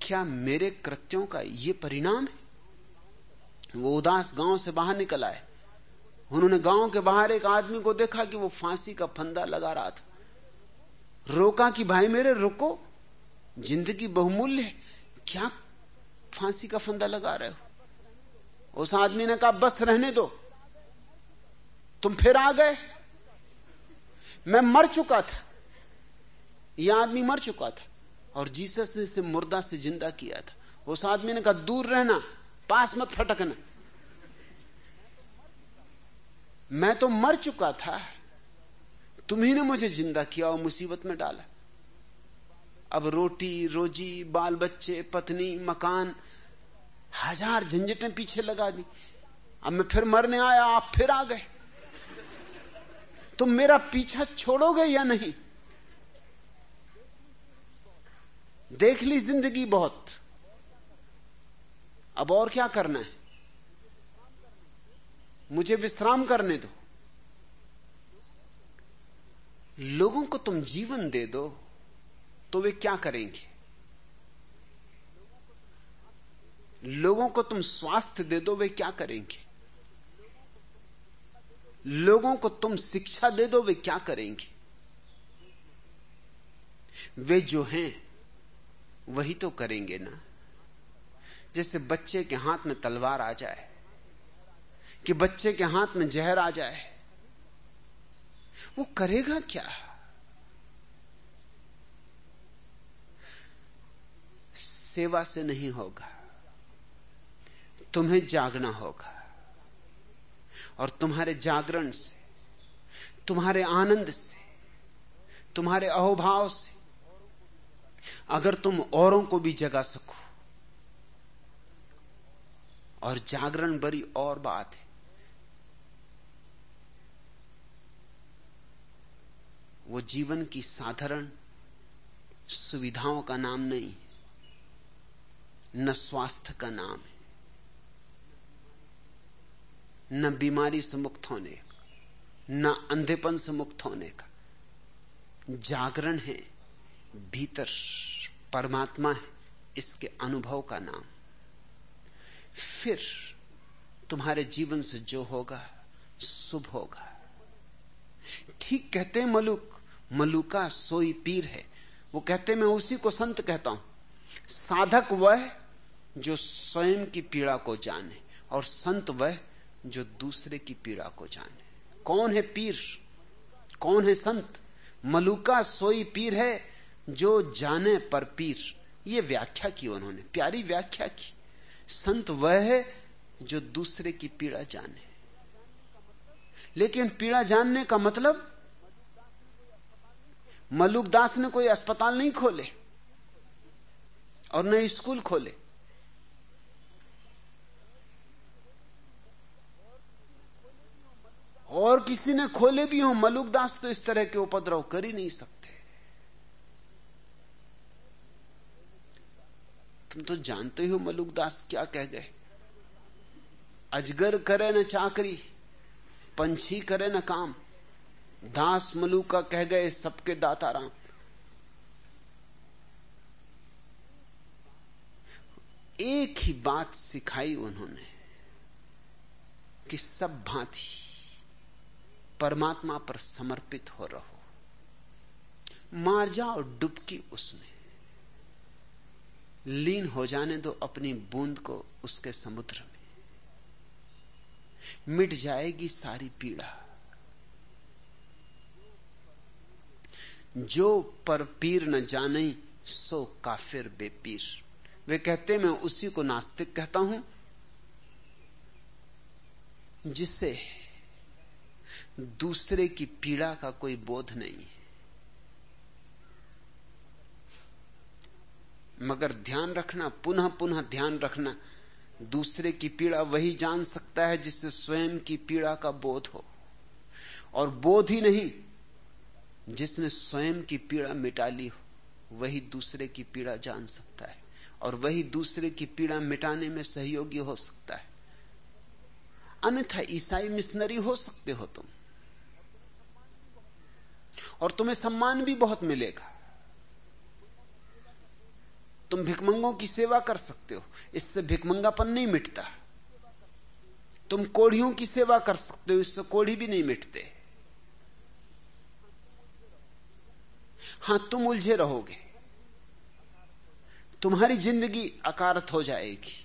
क्या मेरे कृत्यों का यह परिणाम है? वो उदास गाँव से बाहर निकल आए। उन्होंने गाँव के बाहर एक आदमी को देखा कि वो फांसी का फंदा लगा रहा था। रोका कि, भाई मेरे, रुको। ज़िंदगी बहुमूल्य है। क्या फांसी का फंदा लगा रहे हो? उस आदमी ने कहा, बस रहने दो। तुम फिर आ गए। मैं मर चुका था। यह आदमी मर चुका था। और जीसस ने इसे मुर्दा से ज़िंदा किया था। उस आदमी ने कहा, दूर रहना, पास मत फटकना। मैं तो मर चुका था। तुम्ही ने मुझे ज़िंदा किया और मुसीबत में डाला। अब रोटी, रोजी, बाल बच्चे, पत्नी, मकान हज़ार झंझटें पीछे लगा दी। अब मैं फिर मरने आया, आप फिर आ गए। तुम मेरा पीछा छोड़ोगे या नहीं? देख ली ज़िंदगी बहुत। अब और क्या करना है? मुझे विश्राम करने दो। लोगों को तुम जीवन दे दो तो वे क्या करेंगे? लोगों को तुम स्वास्थ्य दे दो, वे क्या करेंगे? लोगों को तुम शिक्षा दे दो, वे क्या करेंगे? वे जो हैं, वही तो करेंगे ना? जैसे बच्चे के हाथ में तलवार आ जाए, कि बच्चे के हाथ में जहर आ जाए, वो करेगा क्या? सेवा से नहीं होगा। तुम्हें जागना होगा। और तुम्हारे जागरण से, तुम्हारे आनंद से, तुम्हारे अहोभाव से, अगर तुम औरों को भी जगा सको। और जागरण बड़ी और बात है। वो जीवन की साधारण सुविधाओं का नाम नहीं न स्वास्थ्य का नाम है। न बीमारी से मुक्त होने का, न अंधेपन से मुक्त होने का। जागरण है, भीतर परमात्मा है, इसके अनुभव का नाम। फिर तुम्हारे जीवन से जो होगा, शुभ होगा। ठीक कहते हैं मलुक, मलुका सोई पीर है। वो कहते मैं उसी को संत कहता हूँ। साधक वह जो स्वयं की पीड़ा को जाने और संत वह जो दूसरे की पीड़ा को जाने। कौन है पीर? कौन है संत? मलुका सोई पीर है जो जाने पर पीर। ये व्याख्या की उन्होंने, प्यारी व्याख्या की। संत वह है जो दूसरे की पीड़ा जाने। लेकिन पीड़ा जानने का मतलब? मलुकदास ने कोई अस्पताल नहीं खोले और न स्कूल खोले। और किसी ने खोले भी हो मलुकदास तो इस तरह के उपद्रव कर ही नहीं सकते। तुम तो जानते हो मलुकदास क्या कह गए? अजगर करे न चाकरी, पंछी करे न काम। दास मलुका कह गए सबके दाता राम। एक ही बात सिखाई उन्होंने कि सब भांति। परमात्मा पर समर्पित हो रहो। मार जाओ डुबकी उसमें। लीन हो जाने दो अपनी बूंद को उसके समुद्र में। मिट जाएगी सारी पीड़ा। जो पर पीर न जाने, सो काफिर बेपीर। वे कहते, मैं उसी को नास्तिक कहता हूँ, जिससे दूसरे की पीड़ा का कोई बोध नहीं है। मगर ध्यान रखना, पुनः पुनः ध्यान रखना, दूसरे की पीड़ा वही जान सकता है जिससे स्वयं की पीड़ा का बोध हो। और बोध ही नहीं, जिसने स्वयं की पीड़ा मिटा ली हो, वही दूसरे की पीड़ा जान सकता है। और वही दूसरे की पीड़ा मिटाने में सहयोगी हो सकता है। अन्यथा ईसाई मिशनरी हो सकते हो तुम। और तुम्हें सम्मान भी बहुत मिलेगा। तुम भिकमंगों की सेवा कर सकते हो। इससे भिकमंगापन नहीं मिटता। तुम कोढ़ियों की सेवा कर सकते हो। इससे कोढ़ी भी नहीं मिटते। हाँ, तुम उलझे रहोगे। तुम्हारी ज़िंदगी अकारत हो जाएगी।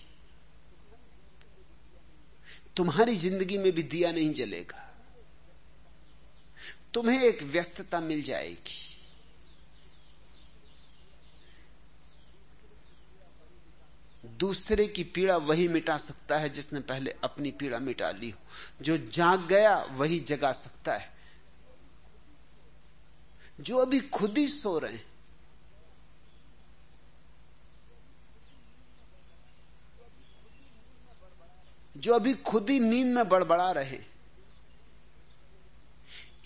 तुम्हारी ज़िंदगी में भी दिया नहीं जलेगा। तुम्हें एक व्यस्तता मिल जाएगी। दूसरे की पीड़ा वही मिटा सकता है जिसने पहले अपनी पीड़ा मिटा ली हो। जो जाग गया, वही जगा सकता है। जो अभी खुद ही सो रहे हैं, जो अभी खुद ही नींद में बड़बड़ा रहे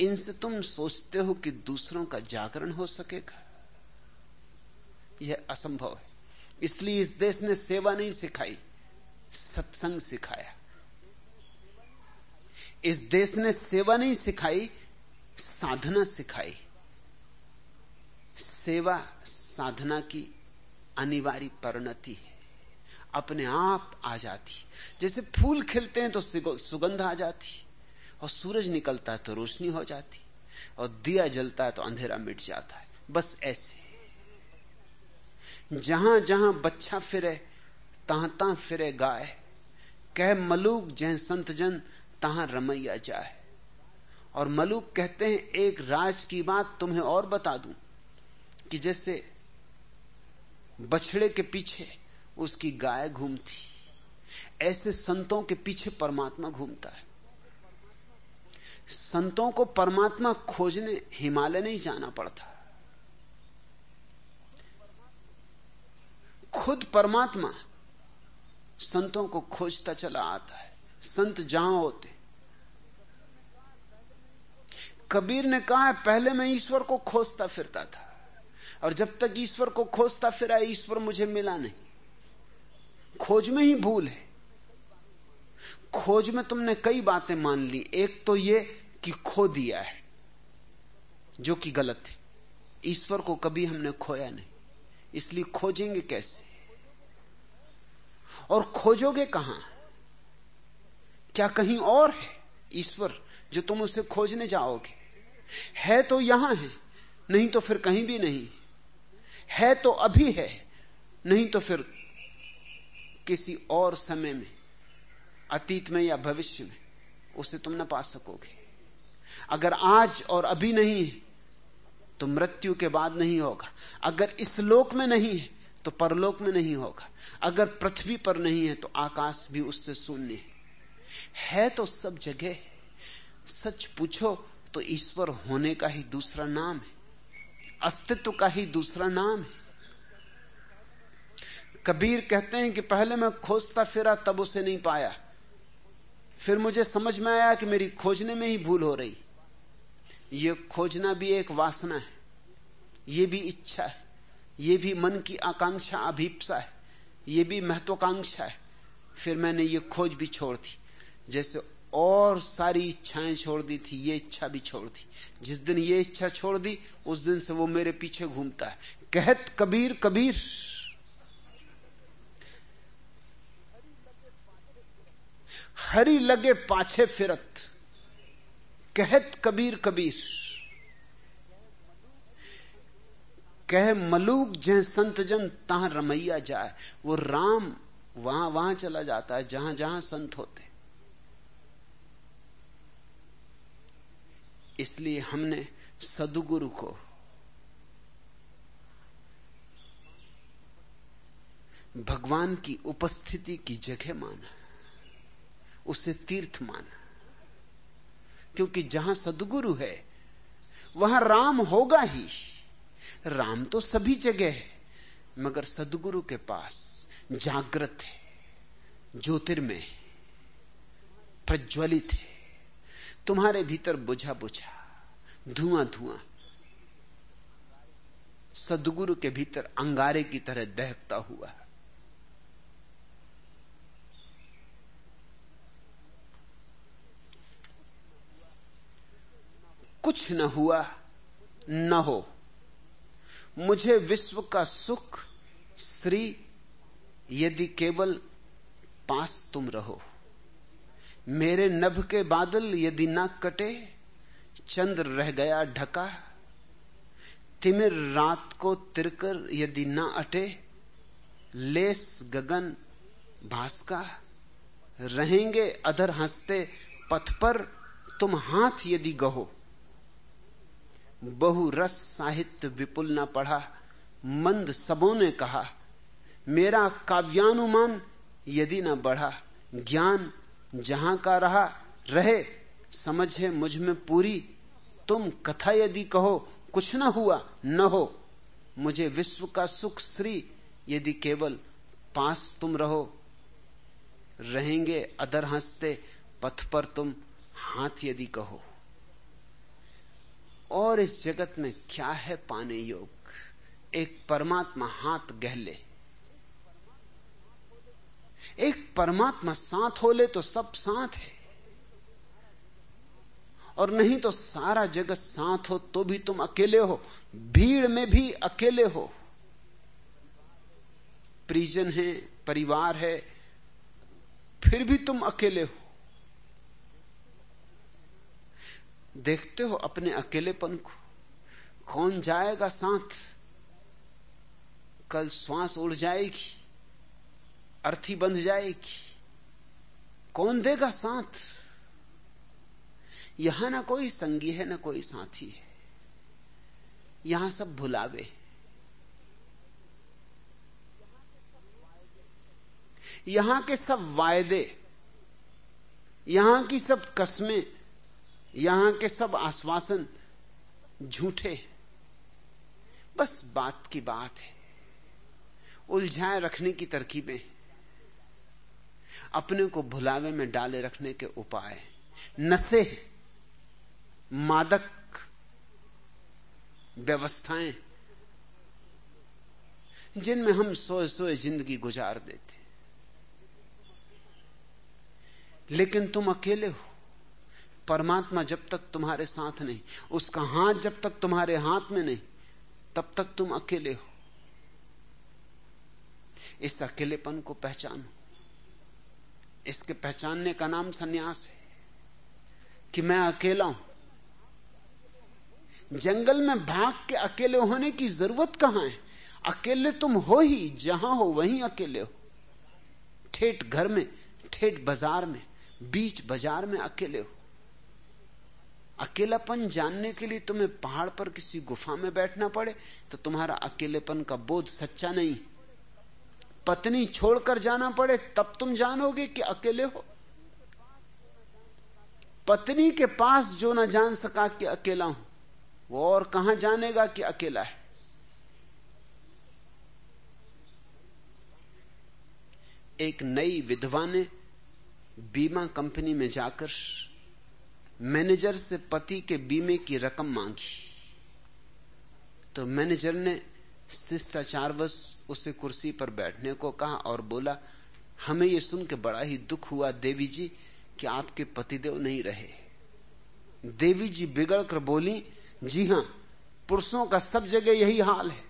इनसे तुम सोचते हो कि दूसरों का जागरण हो सकेगा। यह असंभव है। इसलिए इस देश ने सेवा नहीं सिखाई, सत्संग सिखाया। इस देश ने सेवा नहीं सिखाई, साधना सिखाई। सेवा साधना की अनिवार्य परिणति है। अपने आप आ जाती। जैसे फूल खिलते हैं तो सुगंध आ जाती। और सूरज निकलता है तो रोशनी हो जाती और दिया जलता है तो अंधेरा मिट जाता है। बस ऐसे। जहाँ जहाँ बच्चा फिरे तहां तहां फिरे गाय कह मलूक जह संत जन तहां रमैया जाए। और मलूक कहते हैं, एक राज की बात तुम्हें और बता दूँ, कि जैसे बछड़े के पीछे उसकी गाय घूमती, ऐसे संतों के पीछे परमात्मा घूमता है। संतों को परमात्मा खोजने, हिमालय नहीं जाना पड़ता। खुद परमात्मा संतों को खोजता चला आता है। संत जहाँ होते। कबीर ने कहा है, पहले मैं ईश्वर को खोजता फिरता था। और जब तक ईश्वर को खोजता फिरा, ईश्वर मुझे मिला नहीं। खोज में ही भूल है। खोज में तुमने कई बातें मान ली। एक तो ये कि खो दिया है, जो कि गलत है। ईश्वर को कभी हमने खोया नहीं। इसलिए खोजेंगे कैसे? और खोजोगे कहाँ? क्या कहीं और है ईश्वर जो तुम उसे खोजने जाओगे? है तो यहाँ है, नहीं तो फिर कहीं भी नहीं। है तो अभी है, नहीं तो फिर किसी और समय में। अतीत में या भविष्य में, उसे तुम न पा सकोगे। अगर आज और अभी नहीं है तो मृत्यु के बाद नहीं होगा। अगर इस लोक में नहीं है तो परलोक में नहीं होगा। अगर पृथ्वी पर नहीं है तो आकाश भी उससे शून्य है। है तो सब जगह। सच पूछो तो ईश्वर होने का ही दूसरा नाम है। अस्तित्व का ही दूसरा नाम है। कबीर कहते हैं कि पहले मैं खोजता फिरा, तब उसे नहीं पाया। फिर मुझे समझ में आया कि मेरी खोजने में ही भूल हो रही। यह खोजना भी एक वासना है। ये भी इच्छा है। यह भी मन की आकांक्षा, अभीपसा है। यह भी महत्वाकांक्षा है। फिर मैंने ये खोज भी छोड़ दी। जैसे और सारी इच्छाएँ छोड़ दी थी, ये इच्छा भी छोड़ दी। जिस दिन ये इच्छा छोड़ दी, उस दिन से वो मेरे पीछे घूमता है। कहत कबीर कबीर। हरी लगे पाछे फिरत। कहत कबीर कबीर। कह, मलूक जह संत जन तहां रमैया जाए। वो राम वहाँ वहाँ चला जाता है, जहाँ जहाँ संत होते। इसलिए हमने सदगुरु को भगवान की उपस्थिति की जगह माना। उसे तीर्थ माना। क्योंकि जहाँ सदगुरु है, वहाँ राम होगा ही। राम तो सभी जगह है, मगर सदगुरु के पास जागृत है, ज्योतिर्मय प्रज्वलित है। तुम्हारे भीतर बुझा बुझा धुआँ धुआँ सदगुरु के भीतर अंगारे की तरह दहकता हुआ कुछ न हुआ, न हो। मुझे विश्व का सुख, श्री, यदि केवल पास तुम रहो। मेरे नभ के बादल यदि ना कटे, चंद्र रह गया ढका। तिमिर रात को तिरकर यदि ना अटे, लेस गगन भास्का रहेंगे अधर हँसते पथ पर, तुम हाथ यदि गहो। बहु रस साहित्य विपुल न पढ़ा, मंद सबों ने कहा, मेरा काव्यानुमान यदि न बढ़ा, ज्ञान जहाँ का रहा, रहे, समझ है मुझमें पूरी, तुम कथा यदि कहो, कुछ न हुआ, न हो, मुझे विश्व का सुख श्री, यदि केवल पास तुम रहो। रहेंगे अदर हँसते, पथ पर तुम हाथ यदि कहो। और इस जगत में क्या है पाने योग एक परमात्मा हाथ गहले। एक परमात्मा साथ हो ले तो सब साथ है। और नहीं तो सारा जगत साथ हो तो भी तुम अकेले हो। भीड़ में भी अकेले हो। परिजन है, परिवार है, फिर भी तुम अकेले हो। देखते हो अपने अकेलेपन को? कौन जाएगा साथ? कल श्वास उड़ जाएगी, अर्थी बंध जाएगी। कौन देगा साथ? यहाँ ना कोई संगी है, ना कोई साथी है। यहाँ सब भुलावे यहाँ के सब वायदे, यहाँ की सब कस्में यहाँ के सब आश्वासन झूठे बस बात की बात है। उलझाए रखने की तरकीबें अपने को भुलावे में डाले रखने के उपाय नशे मादक व्यवस्थाएँ जिनमें हम सोए सोए ज़िंदगी गुजार देते लेकिन तुम अकेले हो। परमात्मा जब तक तुम्हारे साथ नहीं, उसका हाथ जब तक तुम्हारे हाथ में नहीं, तब तक तुम अकेले हो। इस अकेलेपन को पहचानो। इसके पहचानने का नाम सन्यास है कि मैं अकेला हूँ। जंगल में भाग के अकेले होने की ज़रूरत कहाँ है? अकेले तुम हो ही, जहाँ हो वहीं अकेले हो। ठेठ घर में, ठेठ बाज़ार में, बीच बाज़ार में अकेले हो। अकेलापन जानने के लिए तुम्हें पहाड़ पर किसी गुफा में बैठना पड़े तो तुम्हारा अकेलेपन का बोध सच्चा नहीं। पत्नी छोड़कर जाना पड़े, तब तुम जानोगे कि अकेले हो। पत्नी के पास जो ना जान सका कि अकेला हूँ, वो और कहाँ जानेगा कि अकेला है? एक नई विधवा ने बीमा कंपनी में जाकर मैनेजर से पति के बीमे की रकम मांगी। तो मैनेजर ने शिष्टाचार शिष्टाचारवश उसे कुर्सी पर बैठने को कहा और बोला, हमें यह सुन के बड़ा ही दुख हुआ देवी जी कि आपके पतिदेव नहीं रहे। देवी जी बिगड़ कर बोली, जी हाँ, पुरुषों का सब जगह यही हाल है।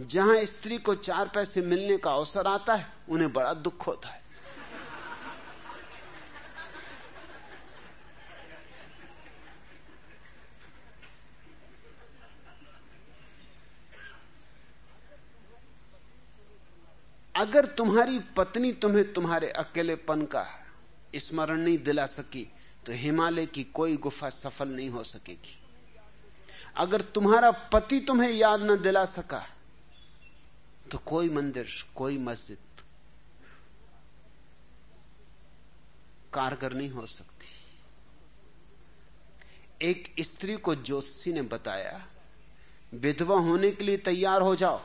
जहाँ स्त्री को चार पैसे मिलने का अवसर आता है, उन्हें बड़ा दुख होता है। अगर तुम्हारी पत्नी तुम्हें तुम्हारे अकेलेपन का स्मरण नहीं दिला सकी तो हिमालय की कोई गुफा सफल नहीं हो सकेगी। अगर तुम्हारा पति तुम्हें याद न दिला सका तो कोई मंदिर, कोई मस्जिद कारगर नहीं हो सकती। एक स्त्री को ज्योतिषी ने बताया, विधवा होने के लिए तैयार हो जाओ।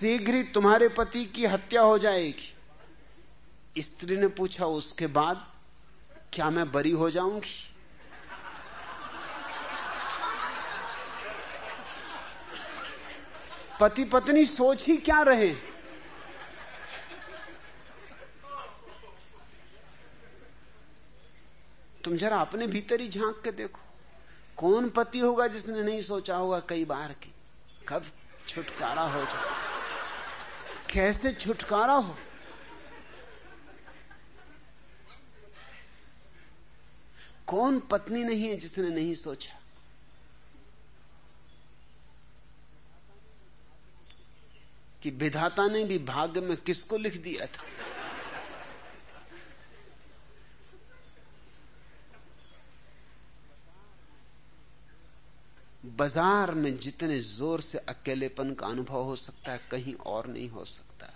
शीघ्र ही तुम्हारे पति की हत्या हो जाएगी। स्त्री ने पूछा, उसके बाद क्या मैं बरी हो जाऊँगी? पति पत्नी सोच ही क्या रहे? तुम जरा अपने भीतर ही झाँक के देखो। कौन पति होगा जिसने नहीं सोचा होगा कई बार की कब छुटकारा हो जाए? कैसे छुटकारा हो? कौन पत्नी नहीं है जिसने नहीं सोचा? कि विधाता ने भी भाग्य में किसको लिख दिया था? बाज़ार में जितने ज़ोर से अकेलेपन का अनुभव हो सकता है, कहीं और नहीं हो सकता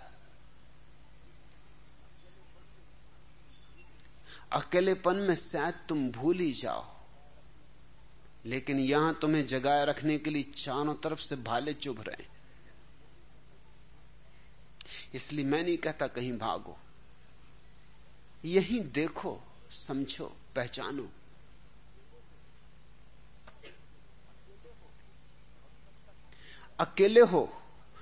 अकेलेपन में शायद तुम भूल ही जाओ, लेकिन यहाँ तुम्हें जगाए रखने के लिए चारों तरफ़ से भाले चुभ रहे हैं। इसलिए मैं नहीं कहता कहीं भागो। यही देखो, समझो, पहचानो। अकेले हो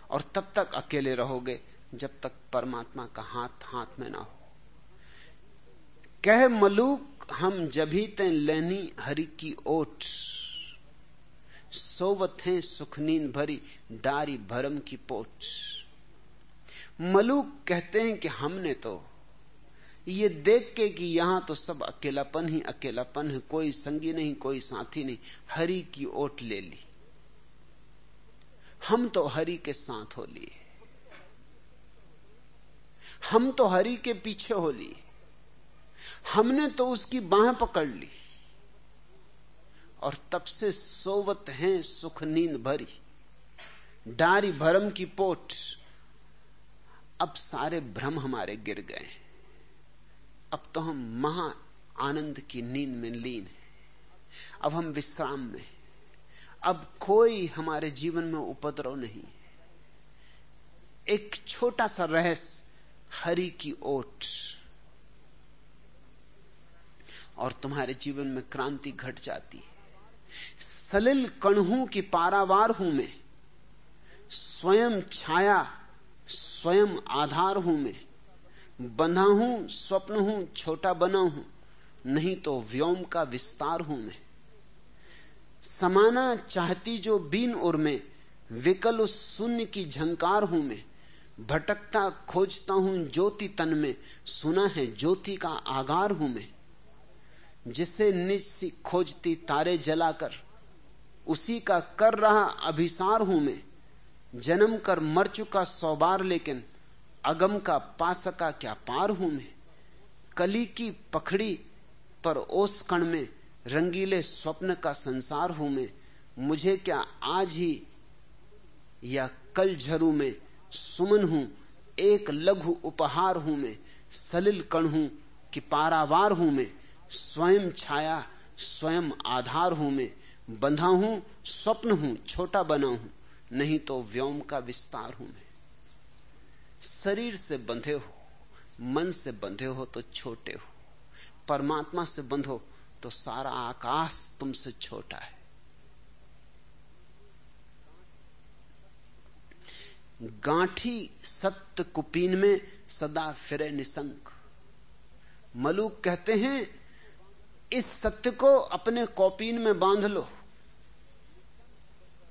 और तब तक अकेले रहोगे जब तक परमात्मा का हाथ हाथ में ना हो। कह मलूक, हम जभी ते लेनी हरि की ओट सोवत हैं सुखनीन भरी डारी भरम की पोट। मलूक कहते हैं कि हमने तो ये देख के कि यहाँ तो सब अकेलापन ही अकेलापन है, कोई संगी नहीं, कोई साथी नहीं, हरि की ओट ले ली। हम तो हरि के साथ हो लिए हम तो हरि के पीछे हो लिए हमने तो उसकी बाह पकड़ ली। और तब से सोवत हैं सुख नींद भरी। डारी भरम की पोट। अब सारे भ्रम हमारे गिर गए। अब तो हम महा आनंद की नींद में लीन है। अब हम विश्राम में अब कोई हमारे जीवन में उपद्रव नहीं एक छोटा सा रहस्य, हरि की ओट। और तुम्हारे जीवन में क्रांति घट जाती है। सलिल कणहू की पारावार हूँ मैं। स्वयं छाया, स्वयं आधार हूँ मैं। बंधा हूँ, स्वप्न हूँ, छोटा बना हूँ। नहीं तो व्योम का विस्तार हूँ मैं। समाना चाहती जो बीन उर में, विकल उस शून्य की झंकार हूँ मैं। भटकता खोजता हूँ ज्योति तन में, सुना है ज्योति का आगार हूँ मैं। जिसे निश्चि खोजती तारे जलाकर, उसी का कर रहा अभिसार हूँ मैं। जन्म कर मर चुका सौ बार, लेकिन अगम का पा सका क्या पार हूँ मैं? कली की पखड़ी पर ओस कण में रंगीले स्वप्न का संसार हूँ मैं। मुझे क्या आज ही या कल झरू में? सुमन हूँ, एक लघु उपहार हूँ मैं। सलिल कण हूँ कि पारावार हूँ मैं। स्वयं छाया, स्वयं आधार हूँ मैं। बंधा हूँ, स्वप्न हूँ, छोटा बना हूँ। नहीं तो व्योम का विस्तार हूँ मैं। शरीर से बंधे हो, मन से बंधे हो तो छोटे हो। परमात्मा से बंधो तो सारा आकाश तुमसे छोटा है। गांठी सत्य कुपीन में सदा फिरे निसंक मलूक कहते हैं, इस सत्य को अपने कौपीन में बाँध लो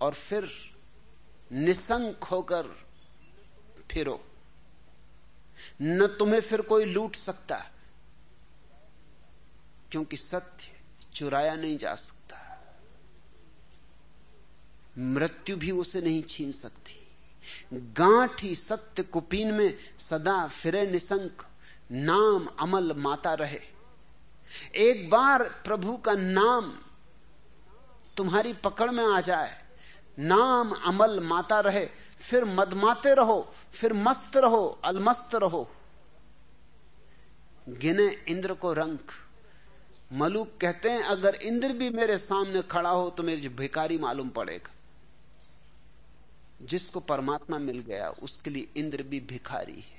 और फिर निसंक होकर फिरो। न तुम्हें फिर कोई लूट सकता। क्योंकि सत्य चुराया नहीं जा सकता। मृत्यु भी उसे नहीं छीन सकती। गांठ ही सत्य कुपीन में सदा फिरे निसंक, नाम अमल माता रहे। एक बार प्रभु का नाम तुम्हारी पकड़ में आ जाए, नाम अमल माता रहे, फिर मदमाते रहो, फिर मस्त रहो, अलमस्त रहो। गिने इंद्र को रंग मलूक कहते हैं, अगर इंद्र भी मेरे सामने खड़ा हो तो मेरे भिकारी मालूम पड़ेगा। जिसको परमात्मा मिल गया, उसके लिए इंद्र भी भिखारी है।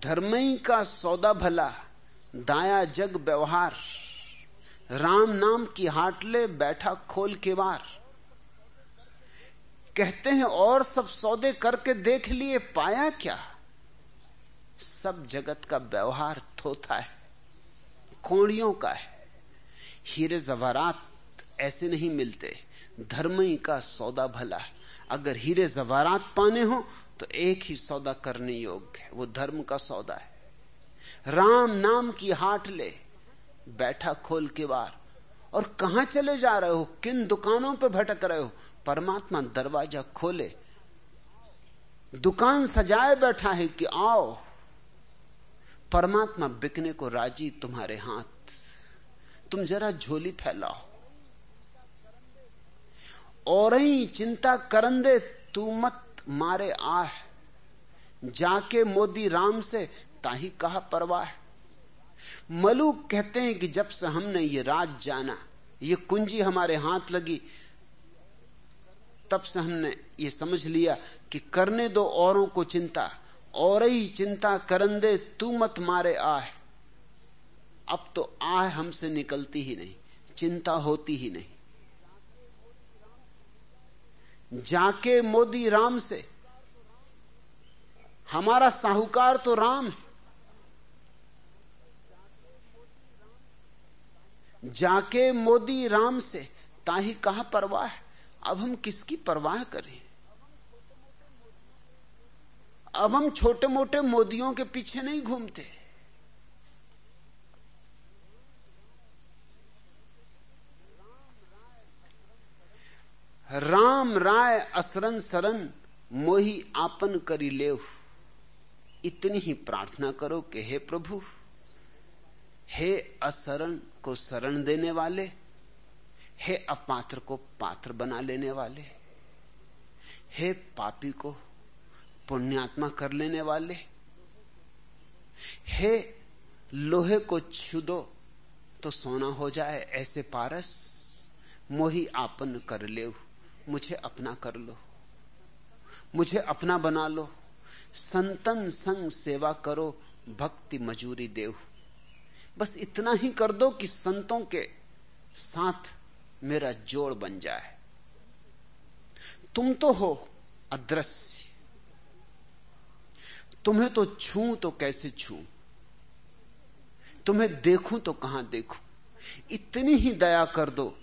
धर्मई का सौदा भला, दाया जग व्यवहार, राम नाम की हाटले बैठा खोल के बार कहते हैं, और सब सौदे करके देख लिए, पाया क्या? सब जगत का व्यवहार थोथा है, कोड़ियों का है। हीरे जवारात ऐसे नहीं मिलते, धर्म ही का सौदा भला है। अगर हीरे जवारात पाने हो तो एक ही सौदा करने योग्य है, वो धर्म का सौदा है। राम नाम की हाट ले, बैठा खोल के बार, और कहाँ चले जा रहे हो? किन दुकानों पे भटक रहे हो? परमात्मा दरवाज़ा खोले, दुकान सजाए बैठा है कि आओ। परमात्मा बिकने को राज़ी तुम्हारे हाथ। तुम जरा झोली फैलाओ। और ही चिंता करंदे, तू मत मारे आह। जाके मोदी राम से ताही कहा परवाह। मलूक कहते हैं कि जब से हमने ये राज जाना, ये कुंजी हमारे हाथ लगी तब से हमने ये समझ लिया कि करने दो औरों को चिंता, और ही चिंता करंदे, तू मत मारे आह। अब तो आह हमसे निकलती ही नहीं, चिंता होती ही नहीं। जाके मोदी राम से। हमारा साहूकार तो राम है। जाके मोदी राम से, ताही कहा परवाह अब हम किसकी परवाह करें? अब हम छोटे मोटे मोदियों के पीछे नहीं घूमते। राम राय असरन सरन मोही आपन करी लेव। इतनी ही प्रार्थना करो कि हे प्रभु, हे असरण को शरण देने वाले हे अपात्र को पात्र बना लेने वाले, हे पापी को पुण्यात्मा कर लेने वाले, हे लोहे को छू दो तो सोना हो जाए, ऐसे पारस मोही आपन कर ले मुझे अपना कर लो, मुझे अपना बना लो, संतन संग सेवा करो, भक्ति मजूरी देव बस इतना ही कर दो कि संतों के साथ मेरा जोड़ बन जाए। तुम तो हो अदृश्य। तुम्हें तो छू तो कैसे छू? तुम्हें देखूँ तो कहाँ देखूँ? इतनी ही दया कर दो।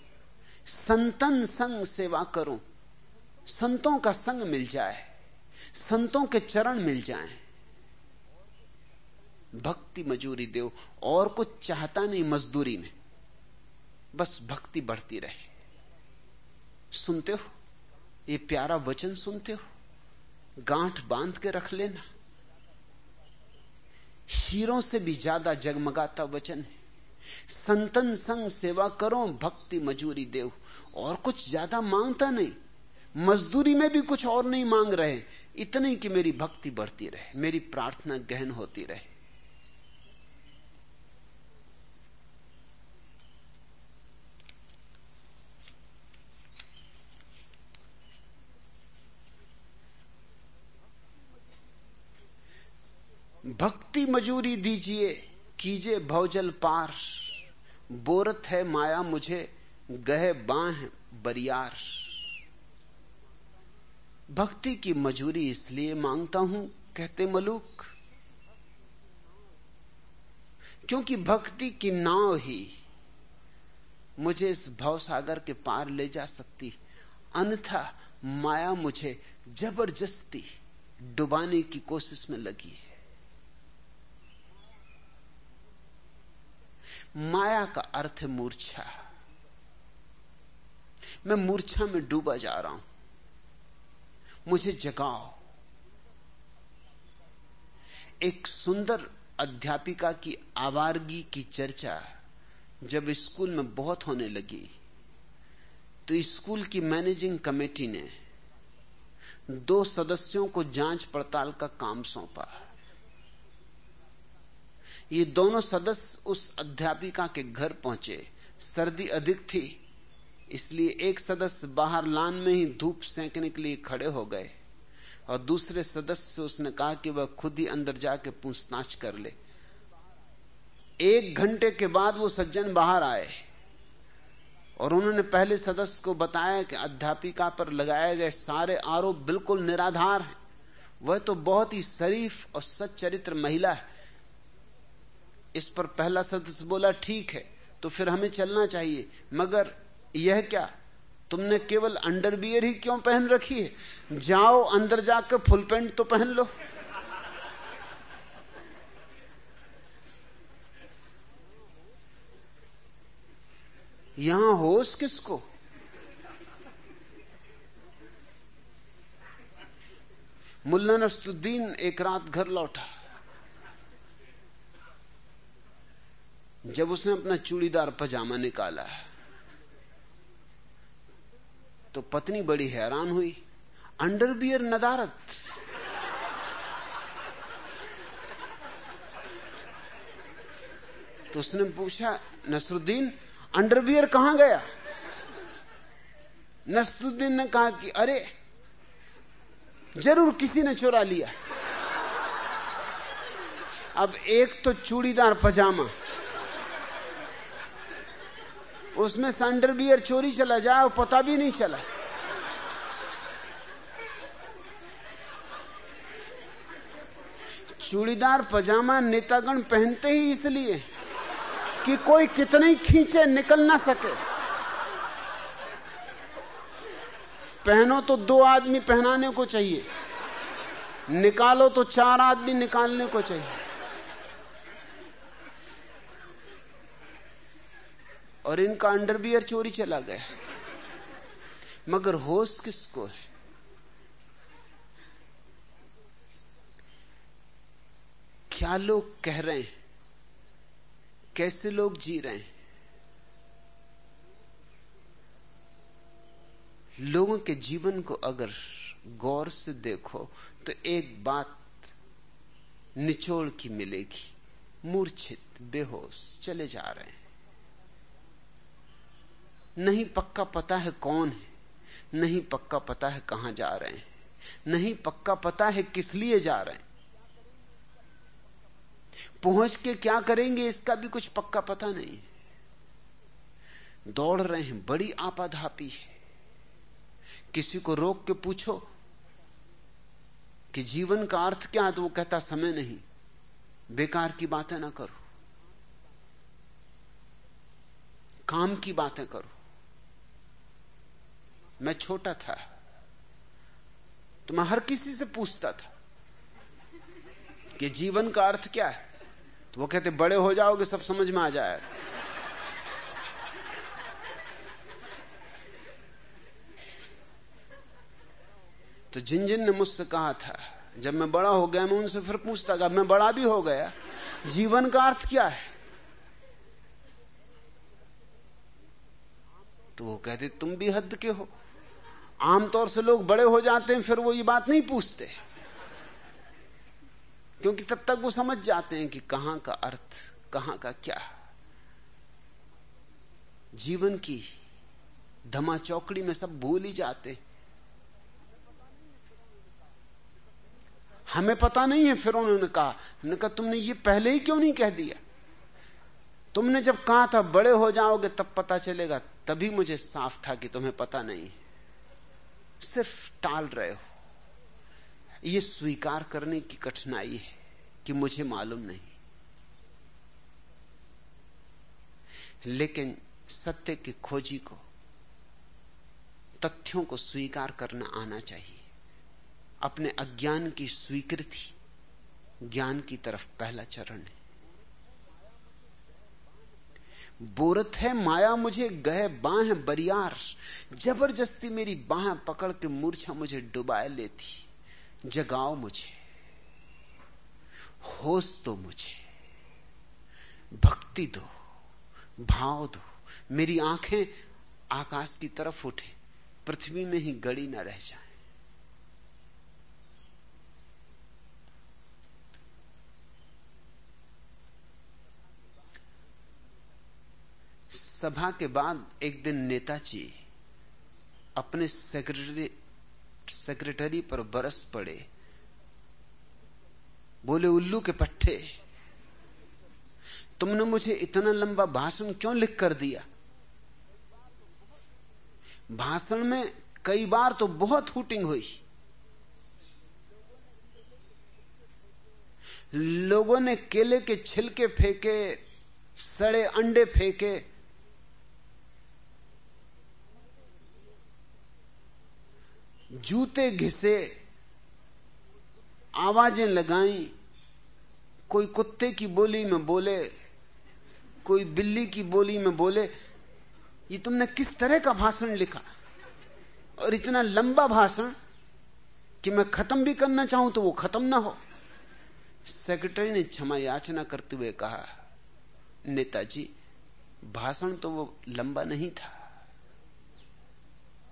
संतन संग सेवा करो। संतों का संग मिल जाए। संतों के चरण मिल जाएँ। भक्ति मजूरी दो। और कुछ चाहता नहीं मजदूरी में। बस भक्ति बढ़ती रहे। सुनते हो? ये प्यारा वचन सुनते हो? गांठ बाँध के रख लेना। हीरों से भी ज़्यादा जगमगाता वचन है। संतन संग सेवा करो, भक्ति मजूरी देव। और कुछ ज़्यादा माँगता नहीं। मजदूरी में भी कुछ और नहीं मांग रहे। इतने कि मेरी भक्ति बढ़ती रहे, मेरी प्रार्थना गहन होती रहे। भक्ति मजूरी दीजिए, कीजिए भवजल पार। बोरत है माया मुझे, गहे बाह बरियार। भक्ति की मजूरी इसलिए माँगता हूँ, कहते मलूक। क्योंकि भक्ति की नाव ही मुझे इस भवसागर के पार ले जा सकती। अन्यथा माया मुझे ज़बरदस्ती डुबाने की कोशिश में लगी है। माया का अर्थ है। मूर्छा मैं मूर्छा में डूबा जा रहा हूँ। मुझे जगाओ। एक सुंदर अध्यापिका की आवारगी की चर्चा जब स्कूल में बहुत होने लगी तो स्कूल की मैनेजिंग कमेटी ने दो सदस्यों को जाँच पड़ताल का काम सौंपा। ये दोनों सदस्य उस अध्यापिका के घर पहुँचे। सर्दी अधिक थी, इसलिए एक सदस्य बाहर लान में ही धूप सेंकने के लिए खड़े हो गए और दूसरे सदस्य से उसने कहा कि वह खुद ही अंदर जाके पूछताछ कर ले। एक घंटे के बाद वो सज्जन बाहर आए और उन्होंने पहले सदस्य को बताया कि अध्यापिका पर लगाए गए सारे आरोप बिल्कुल निराधार हैं। वह तो बहुत ही शरीफ और सच्चरित्र महिला है। इस पर पहला सदस्य बोला, ठीक है तो फिर हमें चलना चाहिए। मगर यह क्या? तुमने केवल अंडरबियर ही क्यों पहन रखी है? जाओ अंदर जाकर फुल पैंट तो पहन लो। यहाँ होश किसको? मुल्ला नसरुद्दीन एक रात घर लौटा। जब उसने अपना चूड़ीदार पजामा निकाला तो पत्नी बड़ी हैरान हुई। अंडरबियर नदारत। तो उसने पूछा, नसरुद्दीन अंडरबियर कहाँ गया? नसरुद्दीन ने कहा कि, अरे, ज़रूर किसी ने चुरा लिया। अब एक तो चूड़ीदार पजामा उसमें संडर बियर चोरी चला जाए और पता भी नहीं चला। चूड़ीदार पजामा नेतागण पहनते ही इसलिए कि कोई कितने खींचे निकल ना सके। पहनो तो दो आदमी पहनाने को चाहिए, निकालो तो चार आदमी निकालने को चाहिए। और इनका अंडरबियर चोरी चला गया मगर होश किसको है? क्या लोग कह रहे हैं? कैसे लोग जी रहे हैं? लोगों के जीवन को अगर गौर से देखो तो एक बात निचोड़ की मिलेगी। मूर्छित, बेहोश, चले जा रहे हैं। नहीं पक्का पता है कौन है, नहीं पक्का पता है कहाँ जा रहे हैं, नहीं पक्का पता है किस लिए जा रहे हैं। पहुँच के क्या करेंगे इसका भी कुछ पक्का पता नहीं दौड़ रहे हैं, बड़ी आपाधापी है। किसी को रोक के पूछो कि जीवन का अर्थ क्या है तो वो कहता, समय नहीं, बेकार की बातें ना करो। काम की बातें करो। मैं छोटा था। तो मैं हर किसी से पूछता था कि जीवन का अर्थ क्या है? तो वो कहते, बड़े हो जाओगे, सब समझ में आ जाएगा तो जिन जिन ने मुझसे कहा था, जब मैं बड़ा हो गया, मैं उनसे फिर पूछता गया मैं बड़ा भी हो गया, जीवन का अर्थ क्या है? तो वो कहते, तुम भी हद के हो। आमतौर से लोग बड़े हो जाते हैं, फिर वो ये बात नहीं पूछते। क्योंकि तब तक वो समझ जाते हैं कि कहाँ का अर्थ, कहाँ का क्या। जीवन की धमा चौकड़ी में सब भूल ही जाते हमें पता नहीं है, फिर उन्होंने कहा, हमने कहा, तुमने ये पहले ही क्यों नहीं कह दिया? तुमने जब कहा था, बड़े हो जाओगे, तब पता चलेगा, तभी मुझे साफ़ था कि तुम्हें पता नहीं। है सिर्फ़ टाल रहे हो। यह स्वीकार करने की कठिनाई है कि मुझे मालूम नहीं। लेकिन सत्य की खोजी को, तथ्यों को स्वीकार करना आना चाहिए। अपने अज्ञान की स्वीकृति ज्ञान की तरफ़ पहला चरण है। बोरत है, माया मुझे गए बाह बरियार। ज़बरदस्ती मेरी बाह पकड़ के मूर्छा मुझे डुबाए लेती। जगाओ मुझे। होश तो मुझे। भक्ति दो। भाव दो। मेरी आँखें आकाश की तरफ़ उठे। पृथ्वी में ही गड़ी न रह जाए। सभा के बाद एक दिन नेताजी अपने सेक्रेटरी सेक्रेटरी पर बरस पड़े। बोले, उल्लू के पट्टे, तुमने मुझे इतना लंबा भाषण क्यों लिख कर दिया? भाषण में कई बार तो बहुत हुटिंग हुई। लोगों ने केले के छिलके फेंके, सड़े अंडे फेंके जूते घिसे, आवाज़ें लगाई, कोई कुत्ते की बोली में बोले, कोई बिल्ली की बोली में बोले, ये तुमने किस तरह का भाषण लिखा? और इतना लंबा भाषण कि मैं खत्म भी करना चाहूँ तो वो खत्म ना हो। सेक्रेटरी ने क्षमा याचना करते हुए कहा, नेताजी, भाषण तो वो लंबा नहीं था।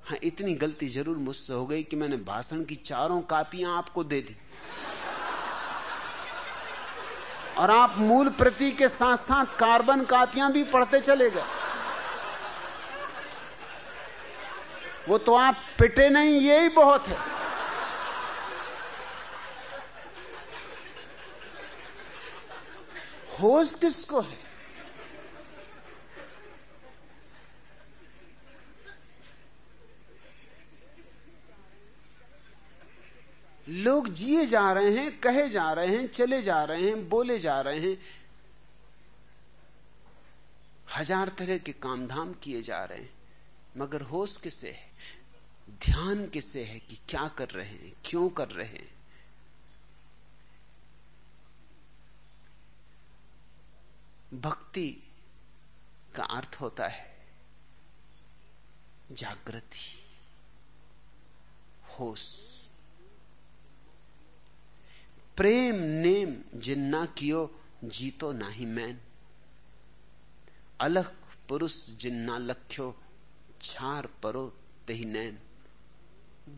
हाँ इतनी गलती ज़रूर मुझसे हो गई कि मैंने भाषण की चारों कापियाँ आपको दे दी। और आप मूल प्रति के साथ साथ कार्बन कापियाँ भी पढ़ते चले गए। वो तो आप पिटे नहीं यही बहुत है। होश किसको है? लोग जिए जा रहे हैं, कहे जा रहे हैं, चले जा रहे हैं, बोले जा रहे हैं। हज़ार तरह के कामधाम किए जा रहे हैं, मगर होश किसे है? ध्यान किसे है कि क्या कर रहे हैं, क्यों कर रहे हैं? भक्ति का अर्थ होता है जागृति, होश। प्रेम नेम जिन्ना कियो, जीतो नाही मैन। अलख पुरुष जिन्ना लख्यो, छार परो तही नैन।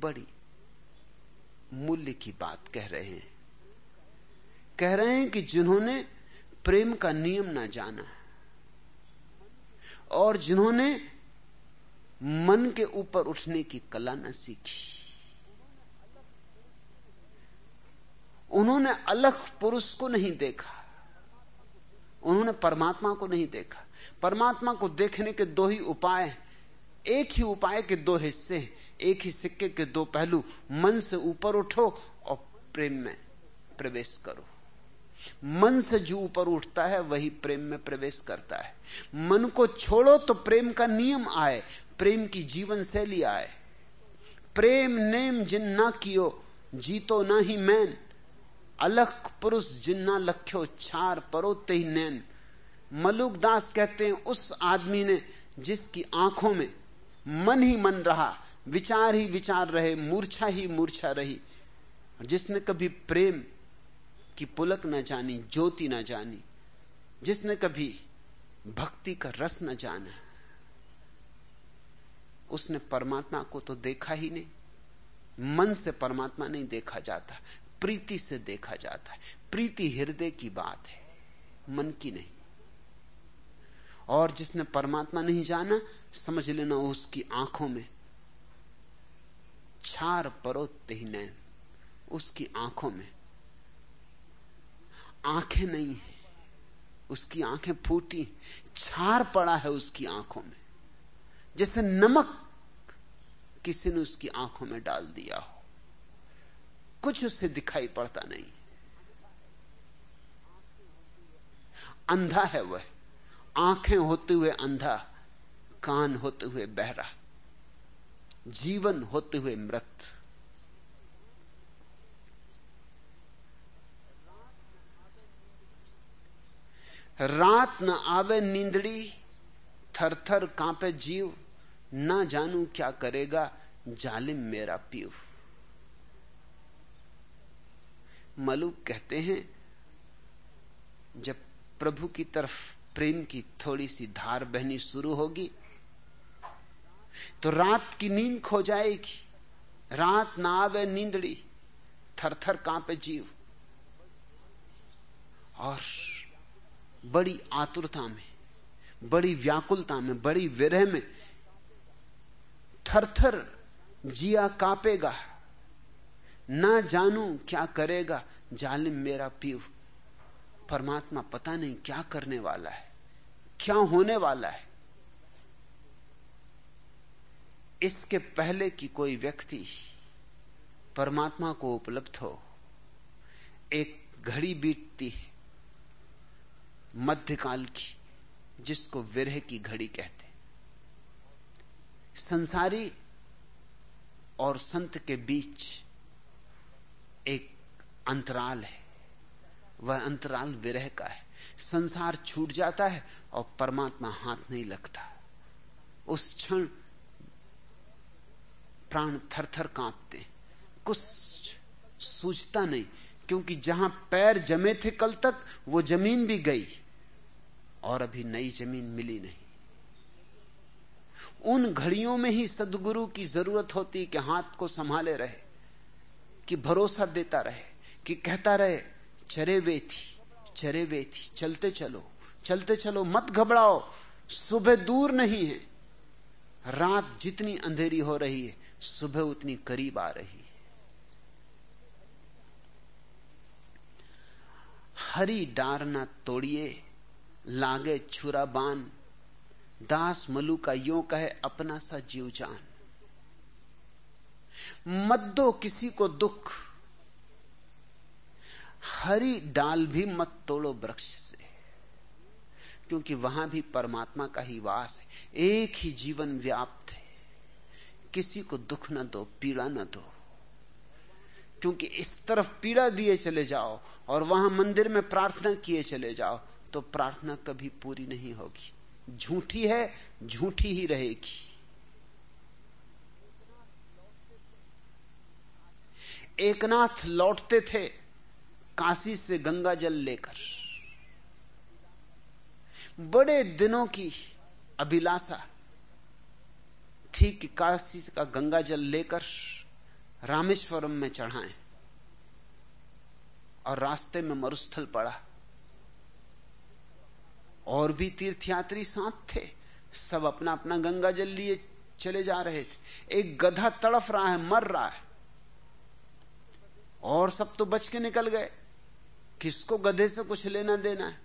बड़ी मूल्य की बात कह रहे हैं। कह रहे हैं कि जिन्होंने प्रेम का नियम ना जाना, और जिन्होंने मन के ऊपर उठने की कला न सीखी उन्होंने अलग पुरुष को नहीं देखा। उन्होंने परमात्मा को नहीं देखा। परमात्मा को देखने के दो ही उपाय एक ही उपाय के दो हिस्से एक ही सिक्के के दो पहलू। मन से ऊपर उठो और प्रेम में प्रवेश करो। मन से जो ऊपर उठता है, वही प्रेम में प्रवेश करता है। मन को छोड़ो तो प्रेम का नियम आए। प्रेम की जीवन शैली आए। प्रेम नेम जिन ना कियो, जीतो ना ही मैन। अलख पुरुष जिन्ना लख्यो छार परोते ही नैन। मलुक दास कहते हैं, उस आदमी ने जिसकी आँखों में मन ही मन रहा, विचार ही विचार रहे, मूर्छा ही मूर्छा रही, जिसने कभी प्रेम की पुलक न जानी, ज्योति न जानी, जिसने कभी भक्ति का रस न जाना, उसने परमात्मा को तो देखा ही नहीं, मन से परमात्मा नहीं देखा जाता। प्रीति से देखा जाता है। प्रीति हृदय की बात है, मन की नहीं। और जिसने परमात्मा नहीं जाना, समझ लेना उसकी आँखों में। छार परोते ही नैन, उसकी आँखों में। आँखें नहीं है, उसकी आँखें फूटी छार पड़ा है उसकी आँखों में। जैसे नमक, किसी ने उसकी आँखों में डाल दिया हो। कुछ उससे दिखाई पड़ता नहीं। अंधा है वह। आँखें होते हुए अंधा, कान होते हुए बहरा, जीवन होते हुए मृत। रात न आवे नींदड़ी थर थर कांपे जीव, ना जानू क्या करेगा, जालिम मेरा पीव। मलूक कहते हैं, जब प्रभु की तरफ़ प्रेम की थोड़ी सी धार बहनी शुरू होगी तो रात की नींद खो जाएगी। रात ना आवे नींदड़ी थर थर कांपे जीव। और बड़ी आतुरता में, बड़ी व्याकुलता में, बड़ी विरह में थर थर जिया कांपेगा। ना जानू क्या करेगा? जालिम मेरा पीव परमात्मा पता नहीं क्या करने वाला है। क्या होने वाला है? इसके पहले कि कोई व्यक्ति परमात्मा को उपलब्ध हो, एक घड़ी बीतती है, मध्यकाल की, जिसको विरह की घड़ी कहते संसारी और संत के बीच एक अंतराल है। वह अंतराल विरह का है। संसार छूट जाता है और परमात्मा हाथ नहीं लगता। उस क्षण प्राण थर थर कांपते। कुछ सूझता नहीं, क्योंकि जहाँ पैर जमे थे कल तक, वो ज़मीन भी गई और अभी नई ज़मीन मिली नहीं। उन घड़ियों में ही सदगुरु की ज़रूरत होती कि हाथ को संभाले रहे। कि भरोसा देता रहे, कि कहता रहे, चरे वे थी, चरे वे थी, चलते चलो चलते चलो, मत घबराओ, सुबह दूर नहीं है, रात जितनी अंधेरी हो रही है, सुबह उतनी करीब आ रही है. हरी डार ना तोड़िए, लागे छुरा बान दास मलू का यो कहे, अपना सा जीव जान। मत दो किसी को दुख। हरी डाल भी मत तोड़ो वृक्ष से, क्योंकि वहाँ भी परमात्मा का ही वास है। एक ही जीवन व्याप्त है। किसी को दुख न दो, पीड़ा न दो, क्योंकि इस तरफ़ पीड़ा दिए चले जाओ और वहाँ मंदिर में प्रार्थना किए चले जाओ तो प्रार्थना कभी पूरी नहीं होगी। झूठी है, झूठी ही रहेगी। एकनाथ लौटते थे काशी से गंगा जल लेकर। बड़े दिनों की अभिलाषा थी कि काशी का गंगा जल लेकर रामेश्वरम में चढ़ाएँ और रास्ते में मरुस्थल पड़ा। और भी तीर्थयात्री साथ थे, सब अपना अपना गंगा जल लिए चले जा रहे थे। एक गधा तड़फ रहा है, मर रहा है। और सब तो बच के निकल गए। किसको गधे से कुछ लेना देना है?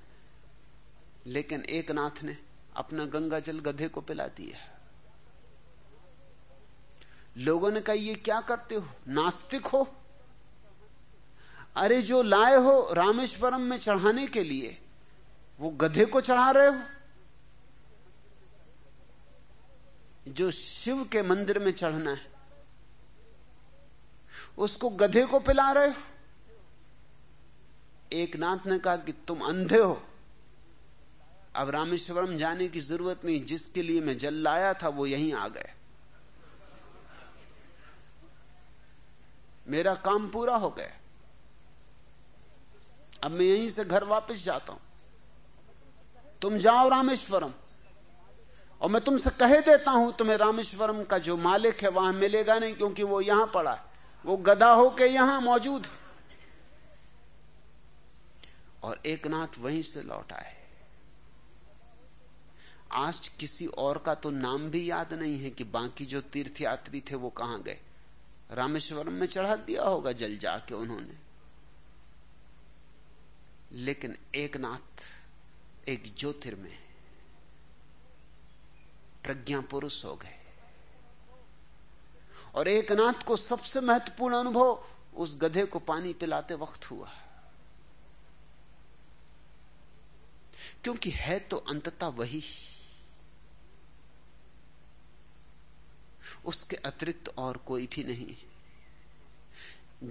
लेकिन एक नाथ ने अपना गंगा जल गधे को पिला दिया लोगों ने कहा, ये क्या करते हो? नास्तिक हो? अरे, जो लाए हो रामेश्वरम में चढ़ाने के लिए, वो गधे को चढ़ा रहे हो? जो शिव के मंदिर में चढ़ना है उसको गधे को पिला रहे हो? एक नाथ ने कहा कि तुम अंधे हो। अब रामेश्वरम जाने की ज़रूरत नहीं, जिसके लिए मैं जल लाया था, वो यहीं आ गए। मेरा काम पूरा हो गया। अब मैं यहीं से घर वापस जाता हूँ। तुम जाओ रामेश्वरम। और मैं तुमसे कह देता हूँ, तुम्हें रामेश्वरम का जो मालिक है, वहाँ मिलेगा नहीं, क्योंकि वो यहाँ पड़ा है। वो गधा होके यहाँ मौजूद है। और एक नाथ वहीं से लौटा है आज किसी और का तो नाम भी याद नहीं है कि बाकी जो तीर्थयात्री थे वो कहाँ गए। रामेश्वरम में चढ़ा दिया होगा जल जाके उन्होंने। लेकिन एक नाथ एक ज्योतिर्मय प्रज्ञा पुरुष हो गए। और एक नाथ को सबसे महत्वपूर्ण अनुभव उस गधे को पानी पिलाते वक्त हुआ। क्योंकि है तो अंततः वही। उसके अतिरिक्त और कोई भी नहीं।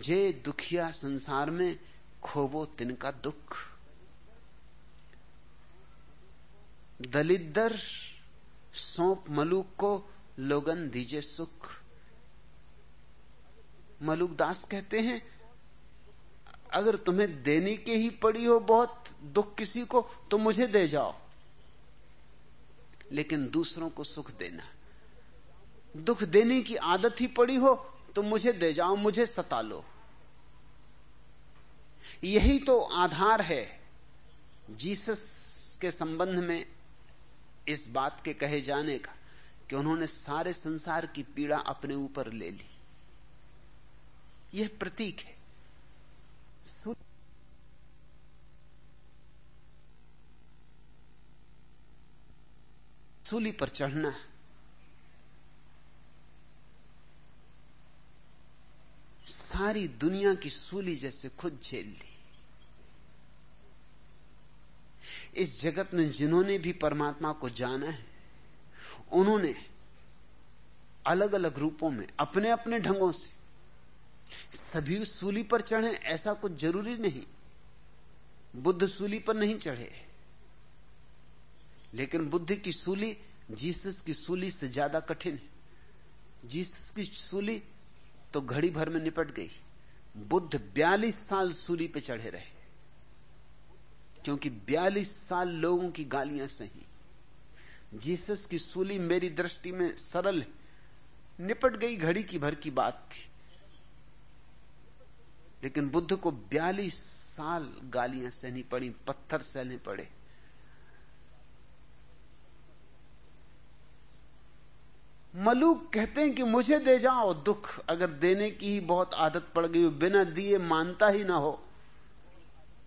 जे दुखिया संसार में खोवो तिनका दुख। दलिदर सौंप मलूक को लोगन दीजे सुख। मलुक दास कहते हैं, अगर तुम्हें देने के ही पड़ी हो बहुत, दुख किसी को तो मुझे दे जाओ। लेकिन दूसरों को सुख देना। दुख देने की आदत ही पड़ी हो तो मुझे दे जाओ, मुझे सता लो। यही तो आधार है जीसस के संबंध में इस बात के कहे जाने का, कि उन्होंने सारे संसार की पीड़ा अपने ऊपर ले ली। यह प्रतीक है। सूली पर चढ़ना। सारी दुनिया की सूली जैसे खुद झेल ली। इस जगत में जिन्होंने भी परमात्मा को जाना है, उन्होंने अलग अलग रूपों में अपने अपने ढंगों से सभी सूली पर चढ़े, ऐसा कुछ ज़रूरी नहीं। बुद्ध सूली पर नहीं चढ़े। लेकिन बुद्ध की सूली, जीसस की सूली से ज़्यादा कठिन है। जीसस की सूली तो घड़ी भर में निपट गई। बुद्ध बयालीस साल सूली पे चढ़े रहे। क्योंकि बयालीस साल लोगों की गालियाँ सही। जीसस की सूली मेरी दृष्टि में सरल निपट गई घड़ी की भर की बात थी। लेकिन बुद्ध को बयालीस साल गालियाँ सहनी पड़ी, पत्थर सहने पड़े। मलूक कहते हैं कि मुझे दे जाओ दुख, अगर देने की ही बहुत आदत पड़ गई बिना दिए मानता ही ना हो।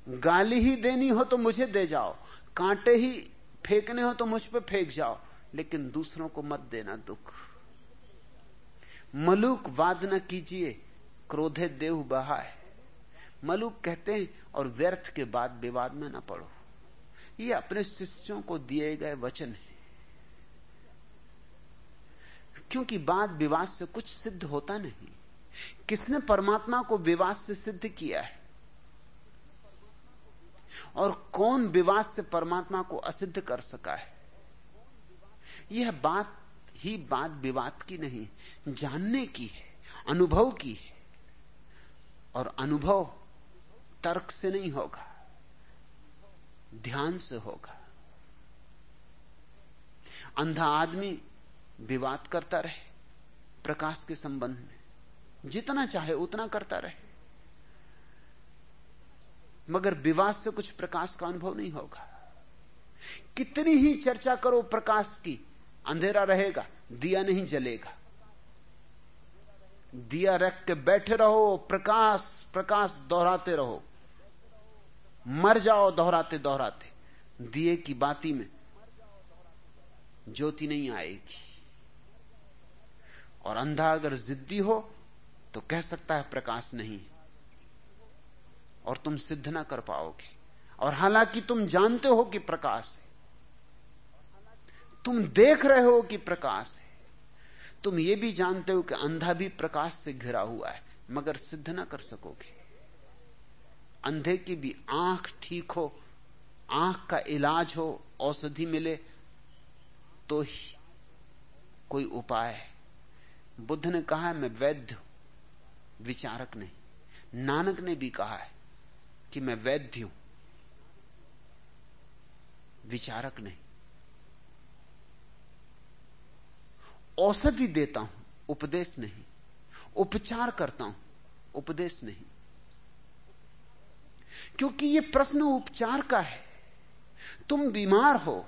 गाली ही देनी हो तो मुझे दे जाओ, कांटे ही फेंकने हो तो मुझ पे फेंक जाओ, लेकिन दूसरों को मत देना दुख। मलूक वाद न कीजिए, क्रोधे देव बहाए। मलूक कहते हैं, और व्यर्थ के बाद विवाद में ना पड़ो। ये अपने शिष्यों को दिए गए वचन है। क्योंकि बात विवाद से कुछ सिद्ध होता नहीं। किसने परमात्मा को विवाद से सिद्ध किया है? और कौन विवाद से परमात्मा को असिद्ध कर सका है? यह बात ही बात विवाद की नहीं, जानने की है, अनुभव की है। और अनुभव तर्क से नहीं होगा, ध्यान से होगा। अंधा आदमी विवाद करता रहे, प्रकाश के संबंध में, जितना चाहे उतना करता रहे। मगर विवाद से कुछ प्रकाश का अनुभव नहीं होगा। कितनी ही चर्चा करो प्रकाश की, अंधेरा रहेगा, दिया नहीं जलेगा। दिया रख के बैठे रहो, प्रकाश प्रकाश दोहराते रहो। मर जाओ दोहराते दोहराते। दिए की बाती में ज्योति नहीं आएगी। और अंधा अगर जिद्दी हो तो कह सकता है प्रकाश नहीं। और तुम सिद्ध ना कर पाओगे। और हालाँकि तुम जानते हो कि प्रकाश है। तुम देख रहे हो कि प्रकाश है। तुम ये भी जानते हो कि अंधा भी प्रकाश से घिरा हुआ है, मगर सिद्ध ना कर सकोगे। अंधे की भी आँख ठीक हो, आँख का इलाज हो, औषधि मिले तो ही कोई उपाय है। बुद्ध ने कहा है मैं वैद्य विचारक नहीं। नानक ने भी कहा है कि, मैं वैद्य हूँ, विचारक नहीं। औषधि देता हूँ, उपदेश नहीं। उपचार करता हूँ, उपदेश नहीं। क्योंकि यह प्रश्न उपचार का है। तुम बीमार हो,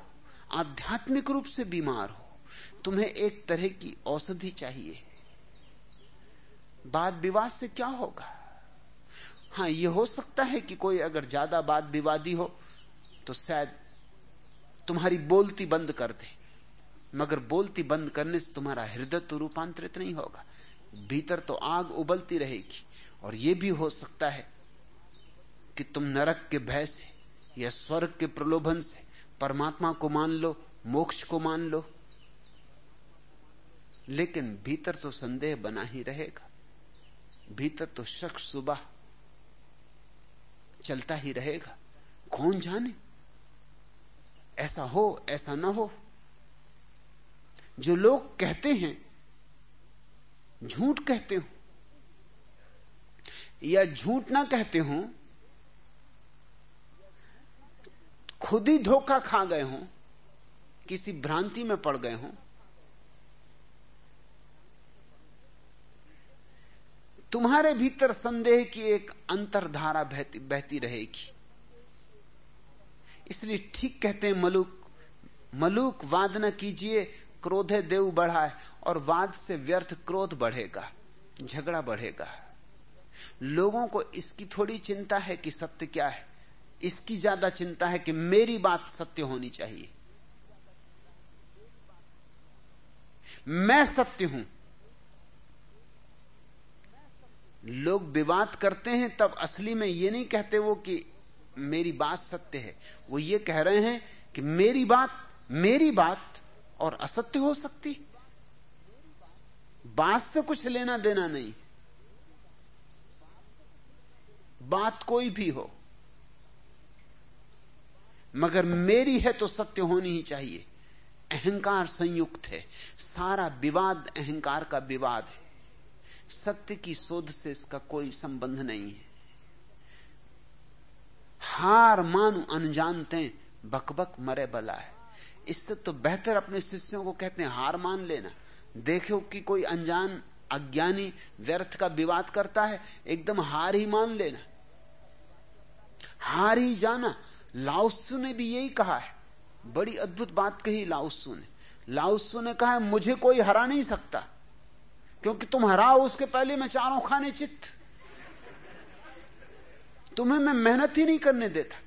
आध्यात्मिक रूप से बीमार हो, तुम्हें एक तरह की औषधि चाहिए। वाद विवाद से क्या होगा? हाँ यह हो सकता है कि कोई अगर ज़्यादा वाद विवादी हो तो शायद तुम्हारी बोलती बंद कर दे। मगर बोलती बंद करने से तुम्हारा हृदय तो रूपांतरित नहीं होगा। भीतर तो आग उबलती रहेगी। और यह भी हो सकता है कि तुम नरक के भय से या स्वर्ग के प्रलोभन से परमात्मा को मान लो, मोक्ष को मान लो। लेकिन भीतर तो संदेह बना ही रहेगा। भीतर तो शख्स सुबह चलता ही रहेगा। कौन जाने? ऐसा हो, ऐसा ना हो। जो लोग कहते हैं, झूठ कहते हो, या झूठ ना कहते हो खुद ही धोखा खा गए हों, किसी भ्रांति में पड़ गए हो। तुम्हारे भीतर संदेह की एक अंतरधारा बहती बहती रहेगी। इसलिए ठीक कहते हैं, मलुक मलुक वाद न कीजिए, क्रोधे देव बढ़ाए, और वाद से व्यर्थ क्रोध बढ़ेगा, झगड़ा बढ़ेगा। लोगों को इसकी थोड़ी चिंता है कि सत्य क्या है। इसकी ज़्यादा चिंता है कि मेरी बात सत्य होनी चाहिए। मैं सत्य हूँ। लोग विवाद करते हैं, तब असली में ये नहीं कहते वो कि मेरी बात सत्य है। वो ये कह रहे हैं कि मेरी बात मेरी बात और असत्य हो सकती। बात से कुछ लेना देना नहीं। बात कोई भी हो। मगर मेरी है तो सत्य होनी ही चाहिए। अहंकार संयुक्त है। सारा विवाद अहंकार का विवाद है। सत्य की शोध से इसका कोई संबंध नहीं है। हार मानु अनजानते बकबक मरे बला है। इससे तो बेहतर अपने शिष्यों को कहते हैं, हार मान लेना। देखो कि कोई अनजान, अज्ञानी, व्यर्थ का विवाद करता है, एकदम हार ही मान लेना। हार ही जाना लाउसु ने भी यही कहा है। बड़ी अद्भुत बात कही लाउसु ने। लाउसु ने कहा है, मुझे कोई हरा नहीं सकता, क्योंकि तुम हराओ, उसके पहले मैं चारों खाने चित्त। तुम्हें मैं मेहनत ही नहीं करने देता।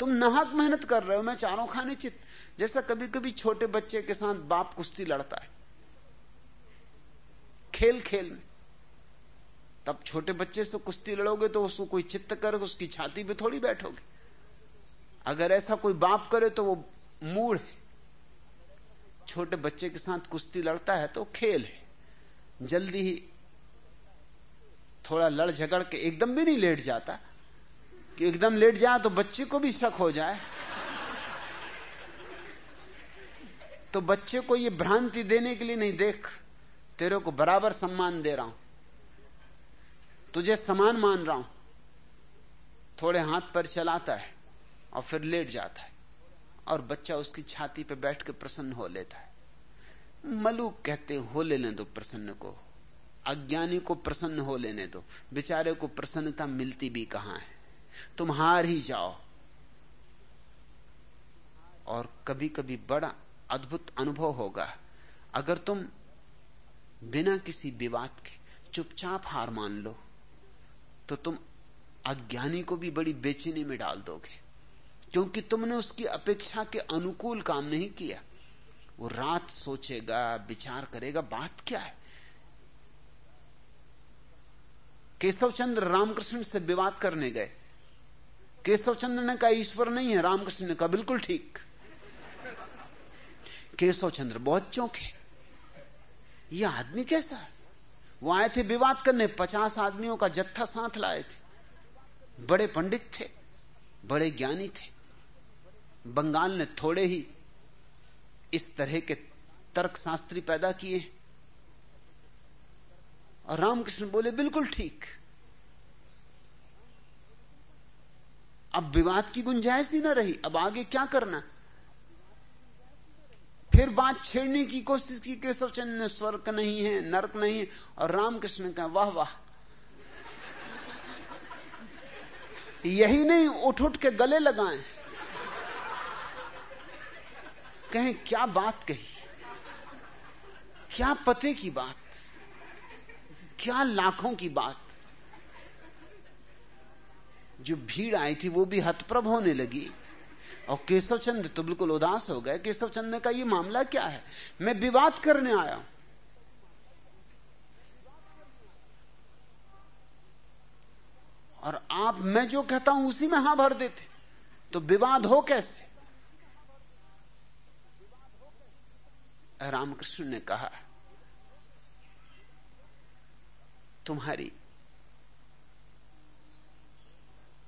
तुम नाहक मेहनत कर रहे हो, मैं चारों खाने चित्त। जैसा कभी कभी छोटे बच्चे के साथ बाप कुश्ती लड़ता है। खेल खेल में। तब छोटे बच्चे से कुश्ती लड़ोगे तो उसको कोई चित्त कर उसकी छाती पे थोड़ी बैठोगे। अगर ऐसा कोई बाप करे तो वो मूड है। छोटे बच्चे के साथ कुश्ती लड़ता है तो खेल है। जल्दी ही थोड़ा लड़ झगड़ के एकदम भी नहीं लेट जाता। कि एकदम लेट जाए तो बच्चे को भी शक हो जाए। तो बच्चे को ये भ्रांति देने के लिए नहीं, देख, तेरे को बराबर सम्मान दे रहा हूँ। तुझे समान मान रहा हूँ। थोड़े हाथ पर चलाता है। और फिर लेट जाता है। और बच्चा उसकी छाती पर बैठ के प्रसन्न हो लेता है। मलूक कहते हो लेने दो प्रसन्न को। अज्ञानी को प्रसन्न हो लेने दो। बेचारे को प्रसन्नता मिलती भी कहाँ है? तुम हार ही जाओ। और कभी कभी बड़ा अद्भुत अनुभव होगा। अगर तुम बिना किसी विवाद के चुपचाप हार मान लो तो तुम अज्ञानी को भी बड़ी बेचैनी में डाल दोगे। क्योंकि तुमने उसकी अपेक्षा के अनुकूल काम नहीं किया। वो रात सोचेगा, विचार करेगा, बात क्या है? केशव चंद्र रामकृष्ण से विवाद करने गए। केशव चंद्र ने कहा, ईश्वर नहीं है, रामकृष्ण ने कहा, बिल्कुल ठीक। केशव चंद्र बहुत चौंके। ये आदमी कैसा है? वो आए थे विवाद करने, पचास आदमियों का जत्था साथ लाए थे। बड़े पंडित थे, बड़े ज्ञानी थे। बंगाल ने थोड़े ही इस तरह के तर्क शास्त्री पैदा किए। और रामकृष्ण बोले, बिल्कुल ठीक। अब विवाद की गुंजाइश ही ना रही, अब आगे क्या करना? फिर बात छेड़ने की कोशिश की केशव चंद्र ने, स्वर्ग नहीं है, नरक नहीं है, और रामकृष्ण का, वाह वाह। यही नहीं उठ उठ के गले लगाए। कहें, क्या बात कही? क्या पते की बात? क्या लाखों की बात? जो भीड़ आई थी, वो भी हतप्रभ होने लगी। और केशव चंद्र तो बिल्कुल उदास हो गए। केशव चंद्र ने कहा, ये मामला क्या है? मैं विवाद करने आया हूँ। और आप, मैं जो कहता हूँ, उसी में हाँ भर देते। तो विवाद हो कैसे? रामकृष्ण ने कहा, तुम्हारी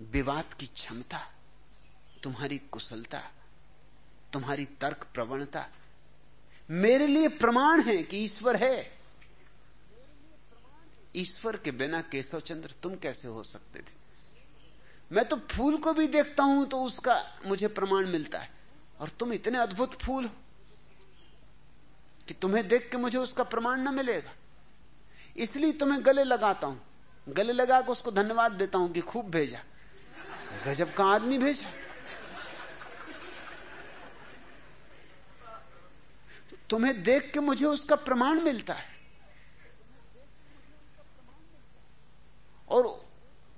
विवाद की क्षमता, तुम्हारी कुशलता, तुम्हारी तर्क प्रवणता मेरे लिए प्रमाण है कि ईश्वर है। ईश्वर के बिना केशव चंद्र तुम कैसे हो सकते थे? मैं तो फूल को भी देखता हूँ तो उसका मुझे प्रमाण मिलता है। और तुम इतने अद्भुत फूल हो। कि तुम्हें देख के मुझे उसका प्रमाण न मिलेगा। इसलिए तुम्हें गले लगाता हूँ। गले लगा के उसको धन्यवाद देता हूँ कि खूब भेजा। गजब का आदमी भेजा। तुम्हें देख के मुझे उसका प्रमाण मिलता है। और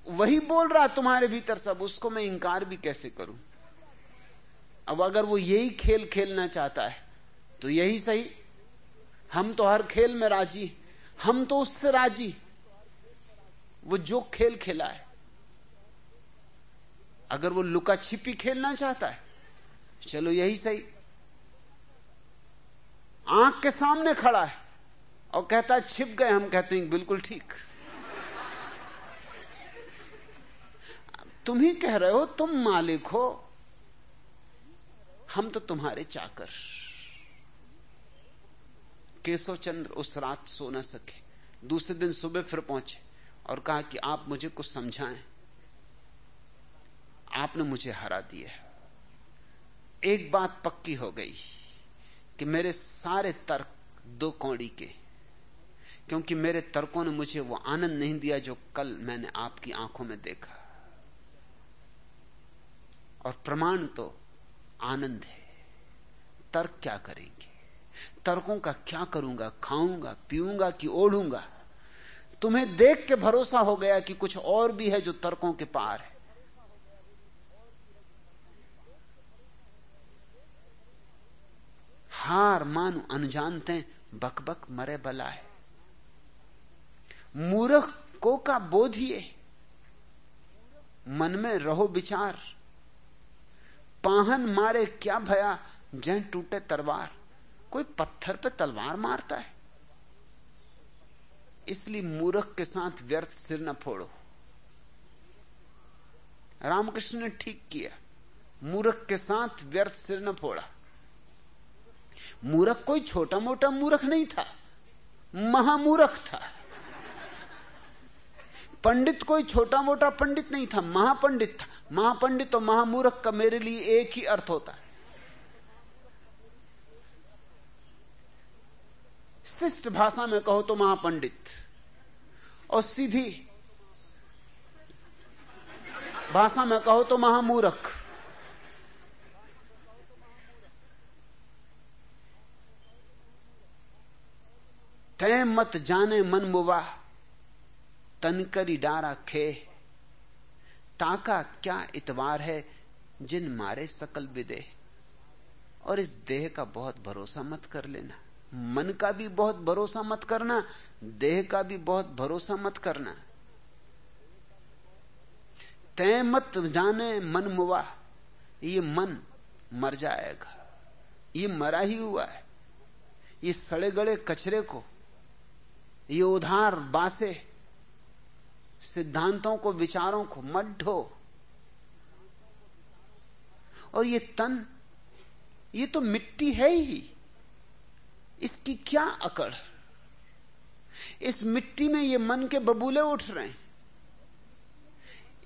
वही बोल रहा तुम्हारे भीतर सब, उसको मैं इंकार भी कैसे करूँ? अब अगर वो यही खेल खेलना चाहता है तो यही सही। हम तो हर खेल में राज़ी हम तो उससे राज़ी वो जो खेल खेला है। अगर वो लुका छिपी खेलना चाहता है, चलो यही सही। आँख के सामने खड़ा है और कहता है, छिप गए। हम कहते हैं, बिल्कुल ठीक। तुम ही कह रहे हो, तुम मालिक हो। हम तो तुम्हारे चाकर। केशव चंद्र उस रात सो न सके। दूसरे दिन सुबह फिर पहुँचे और कहा कि आप मुझे कुछ समझाएँ। आपने मुझे हरा दिया एक बात पक्की हो गई कि मेरे सारे तर्क दो कौड़ी के, क्योंकि मेरे तर्कों ने मुझे वो आनंद नहीं दिया जो कल मैंने आपकी आँखों में देखा। और प्रमाण तो आनंद है। तर्क क्या करेंगे? तर्कों का क्या करूँगा, खाऊँगा, पीऊँगा कि ओढ़ूँगा? तुम्हें देख के भरोसा हो गया कि कुछ और भी है जो तर्कों के पार है। हार मान अनजानते बक बक मरे बला है। मूर्ख को का बोधिए मन में रहो विचार। पाहन मारे क्या भया जह टूटे तलवार। कोई पत्थर पे तलवार मारता है। इसलिए मूर्ख के साथ व्यर्थ सिर न फोड़ो। रामकृष्ण ने ठीक किया। मूर्ख के साथ व्यर्थ सिर न फोड़ा। मूर्ख कोई छोटा मोटा मूर्ख नहीं था। महामूर्ख था। पंडित कोई छोटा मोटा पंडित नहीं था। महापंडित था। महापंडित और महामूर्ख का मेरे लिए एक ही अर्थ होता है। शिष्ट भाषा में कहो तो महापंडित। और सीधी भाषा में कहो तो महामूरख। तय मत जाने मन मुवा तनकरी डारा खे। ताका क्या इतवार है जिन मारे सकल विदेह और इस देह का बहुत भरोसा मत कर लेना। मन का भी बहुत भरोसा मत करना, देह का भी बहुत भरोसा मत करना। तय मत जाने मन मुआ, ये मन मर जाएगा। ये मरा ही हुआ है। ये सड़े गड़े कचरे को, ये उधार बासे, सिद्धांतों को, विचारों को मत ढो। और ये तन, ये तो मिट्टी है ही। इसकी क्या अकड़? इस मिट्टी में ये मन के बबूले उठ रहे हैं।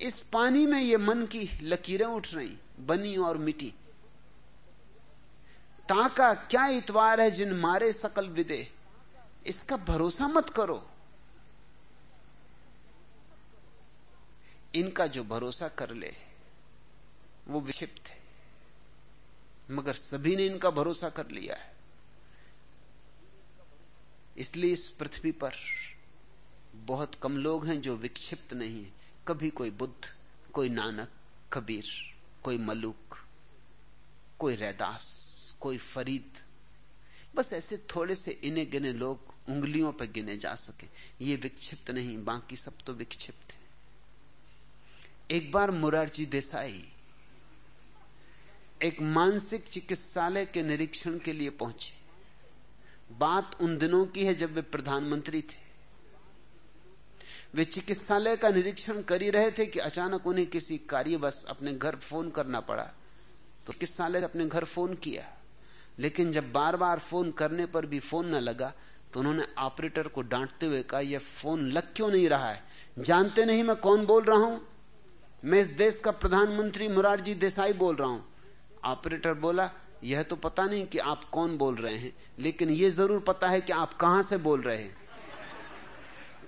इस पानी में ये मन की लकीरें उठ रही, बनी और मिट्टी ताका क्या इतवार है जिन मारे सकल विदे? इसका भरोसा मत करो। इनका जो भरोसा कर ले, वो विक्षिप्त है। मगर सभी ने इनका भरोसा कर लिया है। इसलिए इस पृथ्वी पर बहुत कम लोग हैं जो विक्षिप्त नहीं है। कभी कोई बुद्ध, कोई नानक, कबीर, कोई मलुक, कोई रैदास, कोई फरीद। बस ऐसे थोड़े से इने गिने लोग उंगलियों पर गिने जा सके। ये विक्षिप्त नहीं, बाकी सब तो विक्षिप्त है। एक बार मुरारजी देसाई एक मानसिक चिकित्सालय के निरीक्षण के लिए पहुँचे। बात उन दिनों की है जब वे प्रधानमंत्री थे। वे चिकित्सालय का निरीक्षण कर ही रहे थे कि अचानक उन्हें किसी कार्यवश अपने घर फ़ोन करना पड़ा। तो चिकित्सालय अपने घर फ़ोन किया। लेकिन जब बार बार फ़ोन करने पर भी फ़ोन न लगा तो उन्होंने ऑपरेटर को डांटते हुए कहा, यह फ़ोन लग क्यों नहीं रहा है? जानते नहीं मैं कौन बोल रहा हूँ? मैं इस देश का प्रधानमंत्री मुरारजी देसाई बोल रहा हूँ। ऑपरेटर बोला यह तो पता नहीं कि आप कौन बोल रहे हैं, लेकिन यह ज़रूर पता है कि आप कहाँ से बोल रहे हैं।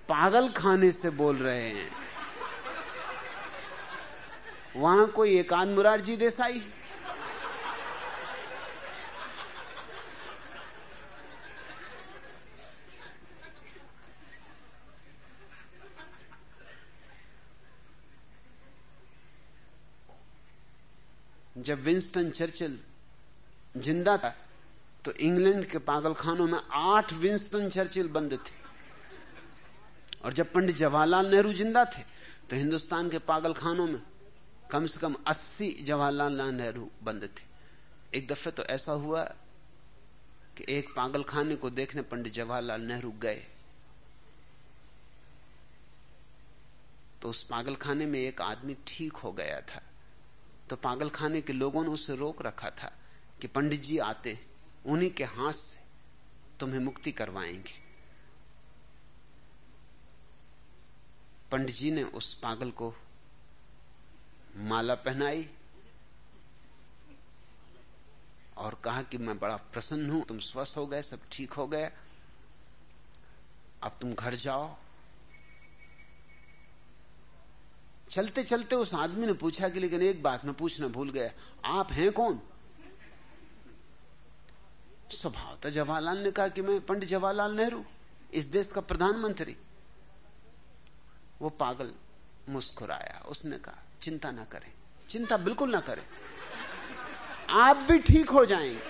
पागल खाने से बोल रहे हैं। वहाँ कोई एकांत मुरारजी देसाई? जब विंस्टन चर्चिल ज़िंदा था तो इंग्लैंड के पागलखानों में आठ विंस्टन चर्चिल बंद थे। और जब पंडित जवाहरलाल नेहरू ज़िंदा थे तो हिंदुस्तान के पागलखानों में कम से कम अस्सी जवाहरलाल नेहरू बंद थे। एक दफे तो ऐसा हुआ कि एक पागलखाने को देखने पंडित जवाहरलाल नेहरू गए। तो उस पागलखाने में एक आदमी ठीक हो गया था। तो पागलखाने के लोगों ने उसे रोक रखा था। कि पंडित जी आते उन्हीं के हाथ से तुम्हें मुक्ति करवाएँगे। पंडित जी ने उस पागल को माला पहनाई और कहा कि मैं बड़ा प्रसन्न हूँ, तुम स्वस्थ हो गए, सब ठीक हो गए अब तुम घर जाओ। चलते चलते उस आदमी ने पूछा कि लेकिन एक बात मैं पूछना भूल गया, आप हैं कौन? स्वभाव तो जवाहरलाल ने कहा कि मैं पंडित जवाहरलाल नेहरू, इस देश का प्रधानमंत्री। वो पागल मुस्कुराया। उसने कहा, चिंता ना करें। चिंता बिल्कुल ना करें। आप भी ठीक हो जाएँगे।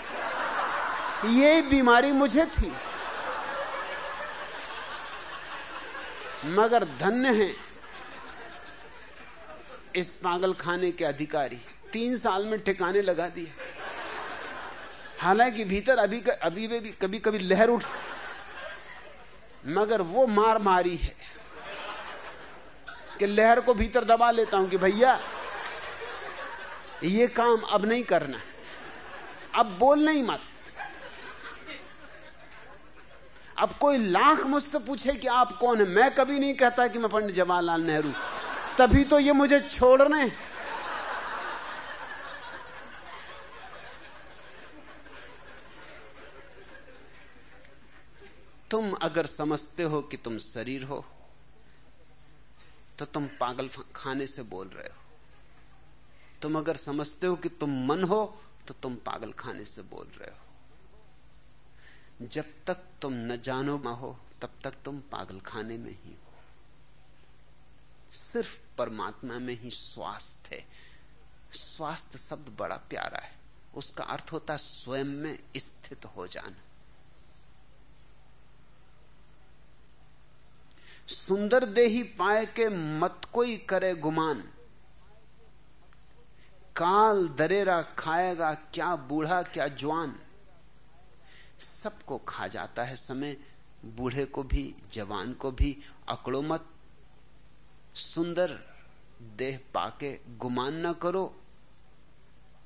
ये बीमारी मुझे थी। मगर धन्य है इस पागल खाने के अधिकारी। तीन साल में ठिकाने लगा दिए। हालाँकि भीतर अभी अभी भी कभी कभी लहर उठ मगर वो मार मारी है कि लहर को भीतर दबा लेता हूँ कि भैया, ये काम अब नहीं करना अब बोल नहीं मत। अब कोई लाख मुझसे पूछे कि आप कौन है? मैं कभी नहीं कहता कि मैं पंडित जवाहरलाल नेहरू। तभी तो ये मुझे छोड़ तुम अगर समझते हो कि तुम शरीर हो तो तुम पागल खाने से बोल रहे हो। तुम अगर समझते हो कि तुम मन हो तो तुम पागल खाने से बोल रहे हो। जब तक तुम न जानो ना हो, तब तक तुम पागल खाने में ही हो। सिर्फ़ परमात्मा में ही स्वास्थ्य है। स्वास्थ्य शब्द बड़ा प्यारा है। उसका अर्थ होता है स्वयं में स्थित हो जाना। सुंदर देही पाए के मत कोई करे गुमान। काल दरेरा खाएगा क्या बूढ़ा क्या जवान। सबको खा जाता है समय, बूढ़े को भी, जवान को भी, अकड़ो मत। सुंदर देह पाके गुमान न करो,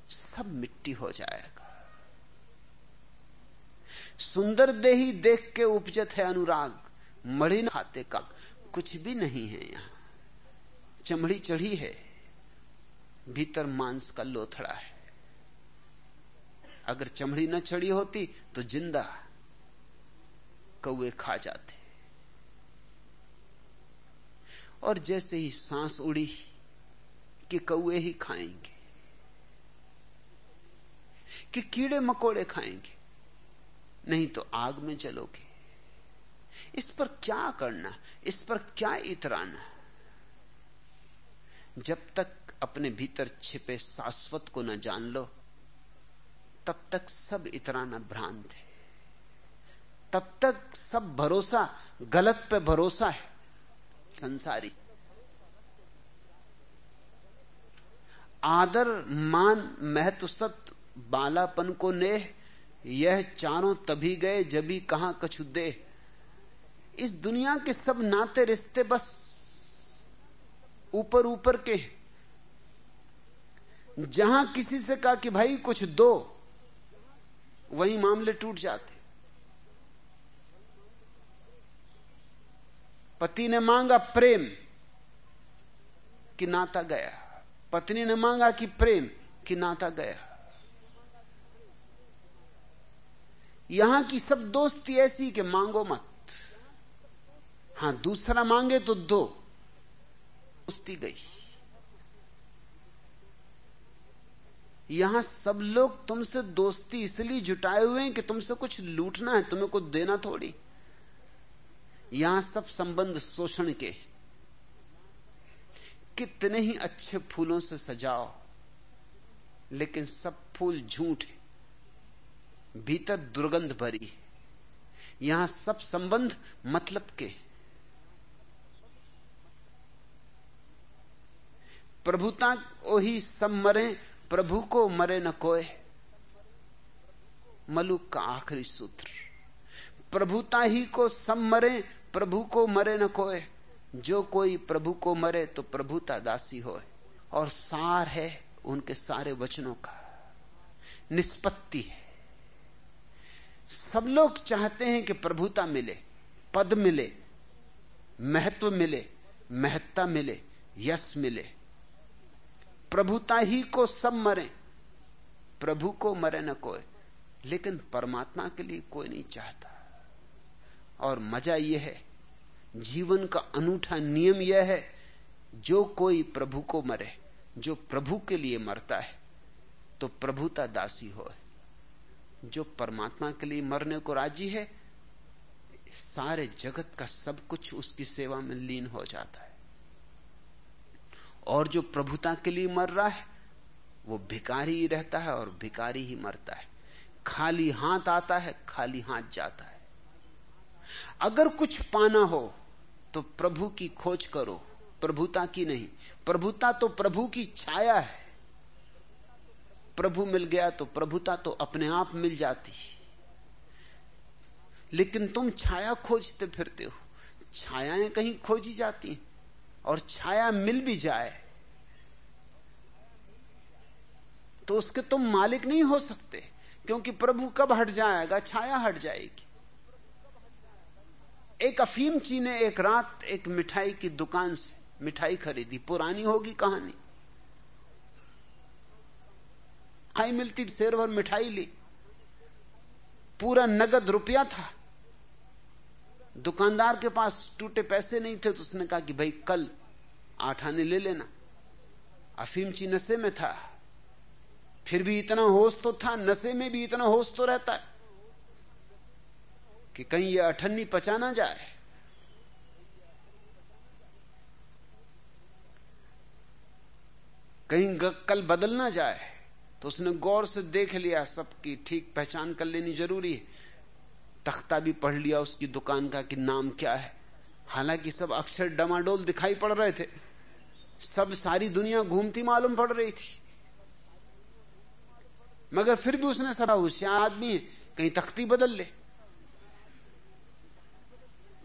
सब मिट्टी हो जाएगा। सुंदर देही देख के उपजत है अनुराग। मड़ी खाते का कुछ भी नहीं है यहाँ। चमड़ी चढ़ी है, भीतर मांस का लोथड़ा है। अगर चमड़ी न चढ़ी होती तो ज़िंदा कौए खा जाते। और जैसे ही सांस उड़ी कि कौए ही खाएँगे, कि कीड़े मकोड़े खाएँगे, नहीं तो आग में चलोगे इस पर क्या करना इस पर क्या इतराना जब तक अपने भीतर छिपे शाश्वत को न जान लो, तब तक सब इतराना भ्रांत है। तब तक सब भरोसा, गलत पे भरोसा है। संसारी। आदर, मान, महत्व सत बालापन को नेह, यह चारों तभी गए जभी कहा कछु दे इस दुनिया के सब नाते रिश्ते बस ऊपर ऊपर के जहाँ किसी से कहा कि भाई कुछ दो, वही मामले टूट जाते। पति ने मांगा प्रेम कि नाता गया। पत्नी ने मांगा कि प्रेम कि नाता गया। यहाँ की सब दोस्ती ऐसी कि मांगो मत। हाँ, दूसरा मांगे तो दो। दोस्ती गई। यहाँ सब लोग तुमसे दोस्ती इसलिए जुटाए हुए हैं कि तुमसे कुछ लूटना है, तुम्हें कुछ देना थोड़ी। यहाँ सब संबंध शोषण के। कितने ही अच्छे फूलों से सजाओ, लेकिन सब फूल झूठ है। भीतर दुर्गंध भरी। यहाँ सब संबंध मतलब के प्रभुता ओही सब मरे, प्रभु को मरे न कोय मलुक का आखिरी सूत्र। प्रभुता ही को सब मरे, प्रभु को मरे न कोय जो कोई प्रभु को मरे तो प्रभुता दासी हो और सार है उनके सारे वचनों का। निष्पत्ति है। सब लोग चाहते हैं कि प्रभुता मिले, पद मिले, महत्व मिले, महत्ता मिले, यश मिले। प्रभुता ही को सब मरे। प्रभु को मरे न कोई। लेकिन परमात्मा के लिए कोई नहीं चाहता। और मज़ा यह है, जीवन का अनूठा नियम यह है, जो कोई प्रभु को मरे, जो प्रभु के लिए मरता है तो प्रभुता दासी हो। जो परमात्मा के लिए मरने को राज़ी है, सारे जगत का सब कुछ उसकी सेवा में लीन हो जाता है। और जो प्रभुता के लिए मर रहा है, वो भिकारी ही रहता है और भिकारी ही मरता है। खाली हाथ आता है, खाली हाथ जाता है। अगर कुछ पाना हो तो प्रभु की खोज करो। प्रभुता की नहीं। प्रभुता तो प्रभु की छाया है। प्रभु मिल गया तो प्रभुता तो अपने आप मिल जाती। लेकिन तुम छाया खोजते फिरते हो। छायाएँ कहीं खोजी जाती और छाया मिल भी जाए तो उसके तुम मालिक नहीं हो सकते, क्योंकि प्रभु कब हट जाएगा? छाया हट जाएगी। एक अफीमची ने एक रात, एक मिठाई की दुकान से मिठाई खरीदी। पुरानी होगी कहानी। आई मिलती शेर भर मिठाई ली। पूरा नगद रुपया था। दुकानदार के पास टूटे पैसे नहीं थे तो उसने कहा कि भाई कल आठ आने ले लेना। अफीमची नशे में था। फिर भी इतना होश तो था, नशे में भी इतना होश तो रहता है कि कहीं ये अठन्नी पचा ना जाए। कहीं कल बदल ना जाए तो उसने गौर से देख लिया, सबकी ठीक पहचान कर लेनी ज़रूरी है। तख्ता भी पढ़ लिया उसकी दुकान का कि नाम क्या है। हालाँकि सब अक्षर डमाडोल दिखाई पड़ रहे थे। सब सारी दुनिया घूमती मालूम पड़ रही थी। मगर फिर भी उसने सरा होशियार आदमी कहीं तख्ती बदल ले।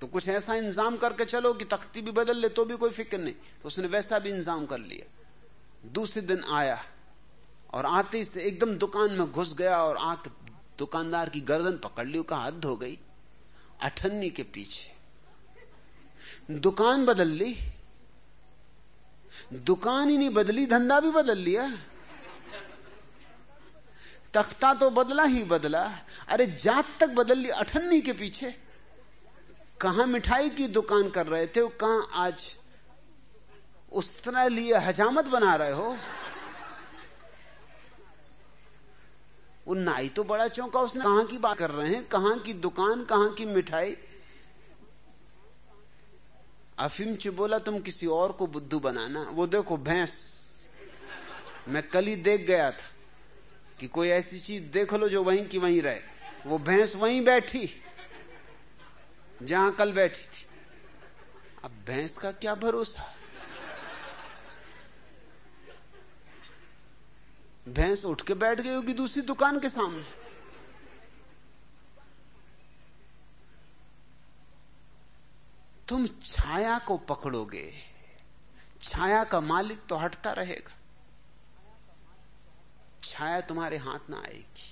तो कुछ ऐसा इंतज़ाम करके चलो कि तख्ती भी बदल ले तो भी कोई फ़िक्र नहीं। तो उसने वैसा भी इंतज़ाम कर लिया। दूसरे दिन आया और आते से एकदम दुकान में घुस गया और आँख दुकानदार की गर्दन पकड़ ली का हद हो गई। अठन्नी के पीछे। दुकान बदल ली दुकान ही नहीं बदली, धंधा भी बदल लिया। तख्ता तो बदला ही बदला। अरे जात तक बदल ली, अठन्नी के पीछे। कहा मिठाई की दुकान कर रहे थे, कहा आज उस तरह लिए हजामत बना रहे हो। वो नाई तो बड़ा चौंका, उसने कहा की बात कर रहे हैं, कहाँ की दुकान, कहाँ की मिठाई। अफीम च बोला, तुम किसी और को बुद्धू बनाना। वो देखो भैंस। मैं कल ही देख गया था कि कोई ऐसी चीज़ देख लो जो वहीं की वहीं रहे। वो भैंस वहीं बैठी, जहाँ कल बैठी थी। अब भैंस का क्या भरोसा? भैंस उठ के बैठ गई होगी दूसरी दुकान के सामने। तुम छाया को पकड़ोगे। छाया का मालिक तो हटता रहेगा। छाया तुम्हारे हाथ ना आएगी।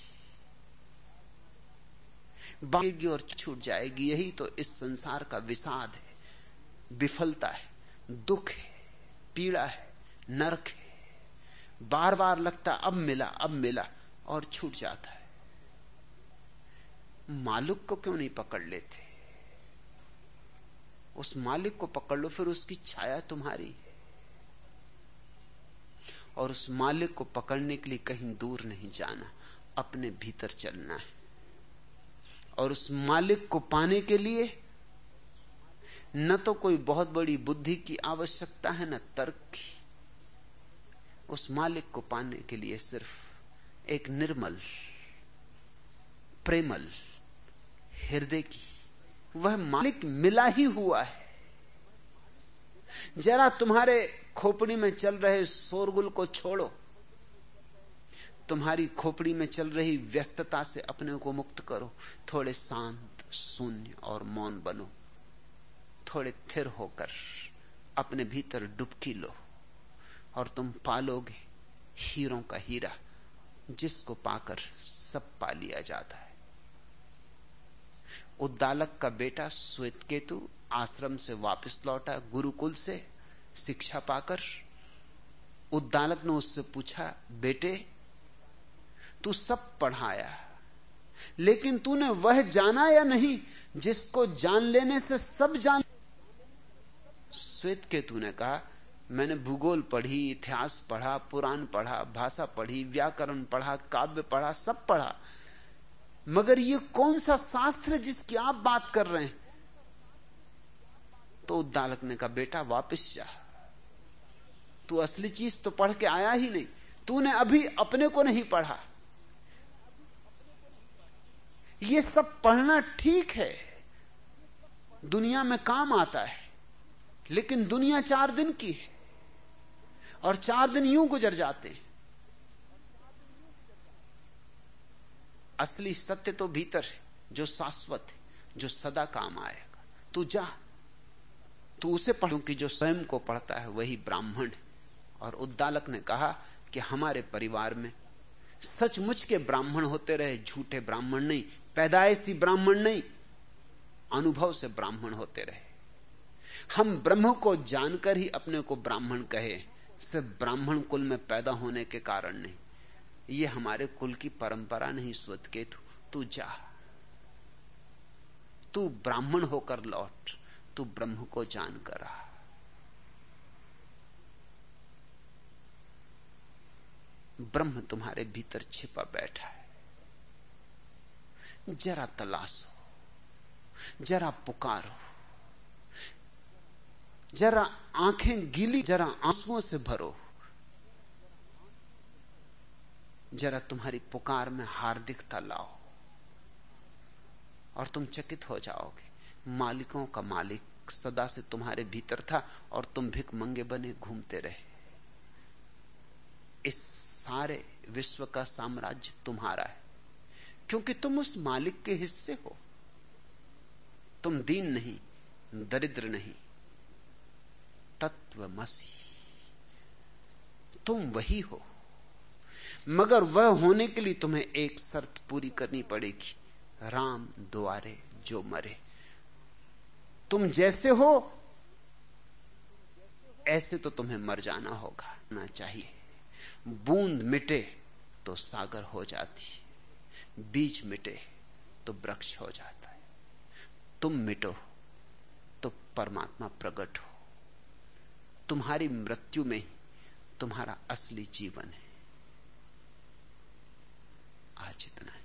बागेगी और छूट जाएगी। यही तो इस संसार का विषाद है। विफलता है, दुख है, पीड़ा है, नरक है। बार बार लगता अब मिला अब मिला और छूट जाता है। मालुक को क्यों नहीं पकड़ लेते? उस मालिक को पकड़ लो, फिर उसकी छाया तुम्हारी। है और उस मालिक को पकड़ने के लिए कहीं दूर नहीं जाना, अपने भीतर चलना है। और उस मालिक को पाने के लिए न तो कोई बहुत बड़ी बुद्धि की आवश्यकता है, न तर्क की। उस मालिक को पाने के लिए सिर्फ़ एक निर्मल, प्रेमल, हृदय की वह मालिक मिला ही हुआ है। जरा तुम्हारे खोपड़ी में चल रहे शोरगुल को छोड़ो। तुम्हारी खोपड़ी में चल रही व्यस्तता से अपने को मुक्त करो। थोड़े शांत, शून्य और मौन बनो। थोड़े थिर होकर अपने भीतर डुबकी लो। और तुम पालोगे हीरों का हीरा, जिसको पाकर सब पा लिया जाता है। उद्दालक का बेटा श्वेत केतु आश्रम से वापस लौटा, गुरुकुल से शिक्षा पाकर उद्दालक ने उससे पूछा, बेटे, तू सब पढ़ाया, लेकिन तूने वह जाना या नहीं जिसको जान लेने से सब जान श्वेत केतु ने कहा, मैंने भूगोल पढ़ी, इतिहास पढ़ा, पुराण पढ़ा, भाषा पढ़ी, व्याकरण पढ़ा, काव्य पढ़ा, सब पढ़ा मगर ये कौन सा शास्त्र जिसकी आप बात कर रहे हैं? तो उद्दालक ने कहा, बेटा, वापस जा। तू असली चीज़ तो पढ़ के आया ही नहीं। तूने अभी अपने को नहीं पढ़ा। ये सब पढ़ना ठीक है। दुनिया में काम आता है, लेकिन दुनिया चार दिन की है। और चार दिन यूँ गुजर जाते हैं। असली सत्य तो भीतर है, जो शाश्वत है, जो सदा काम आएगा। तू जा। तू उसे पढ़ू कि जो स्वयं को पढ़ता है, वही ब्राह्मण है। और उद्दालक ने कहा कि हमारे परिवार में सचमुच के ब्राह्मण होते रहे, झूठे ब्राह्मण नहीं, पैदाइशी ब्राह्मण नहीं, अनुभव से ब्राह्मण होते रहे। हम ब्रह्म को जानकर ही अपने को ब्राह्मण कहे सिर्फ़ ब्राह्मण कुल में पैदा होने के कारण नहीं। ये हमारे कुल की परंपरा नहीं स्वत केतु तू जा। तू ब्राह्मण होकर लौट। तू ब्रह्म को जान कर आ। ब्रह्म तुम्हारे भीतर छिपा बैठा है। जरा तलाशो। जरा पुकारो। जरा आँखें गीली, जरा आंसुओं से भरो। जरा तुम्हारी पुकार में हार्दिकता लाओ और तुम चकित हो जाओगे। मालिकों का मालिक सदा से तुम्हारे भीतर था और तुम भिक मंगे बने घूमते रहे। इस सारे विश्व का साम्राज्य तुम्हारा है। क्योंकि तुम उस मालिक के हिस्से हो। तुम दीन नहीं, दरिद्र नहीं। तत्व तत्वमसी तुम वही हो। मगर वह होने के लिए तुम्हें एक शर्त पूरी करनी पड़ेगी। राम द्वारे जो मरे। तुम जैसे हो, ऐसे तो तुम्हें मर जाना होगा, ना चाहिए। बूंद मिटे तो सागर हो जाती बीज मिटे तो वृक्ष हो जाता है। तुम मिटो तो परमात्मा प्रकट हो। तुम्हारी मृत्यु में ही तुम्हारा असली जीवन है। आज इतना है।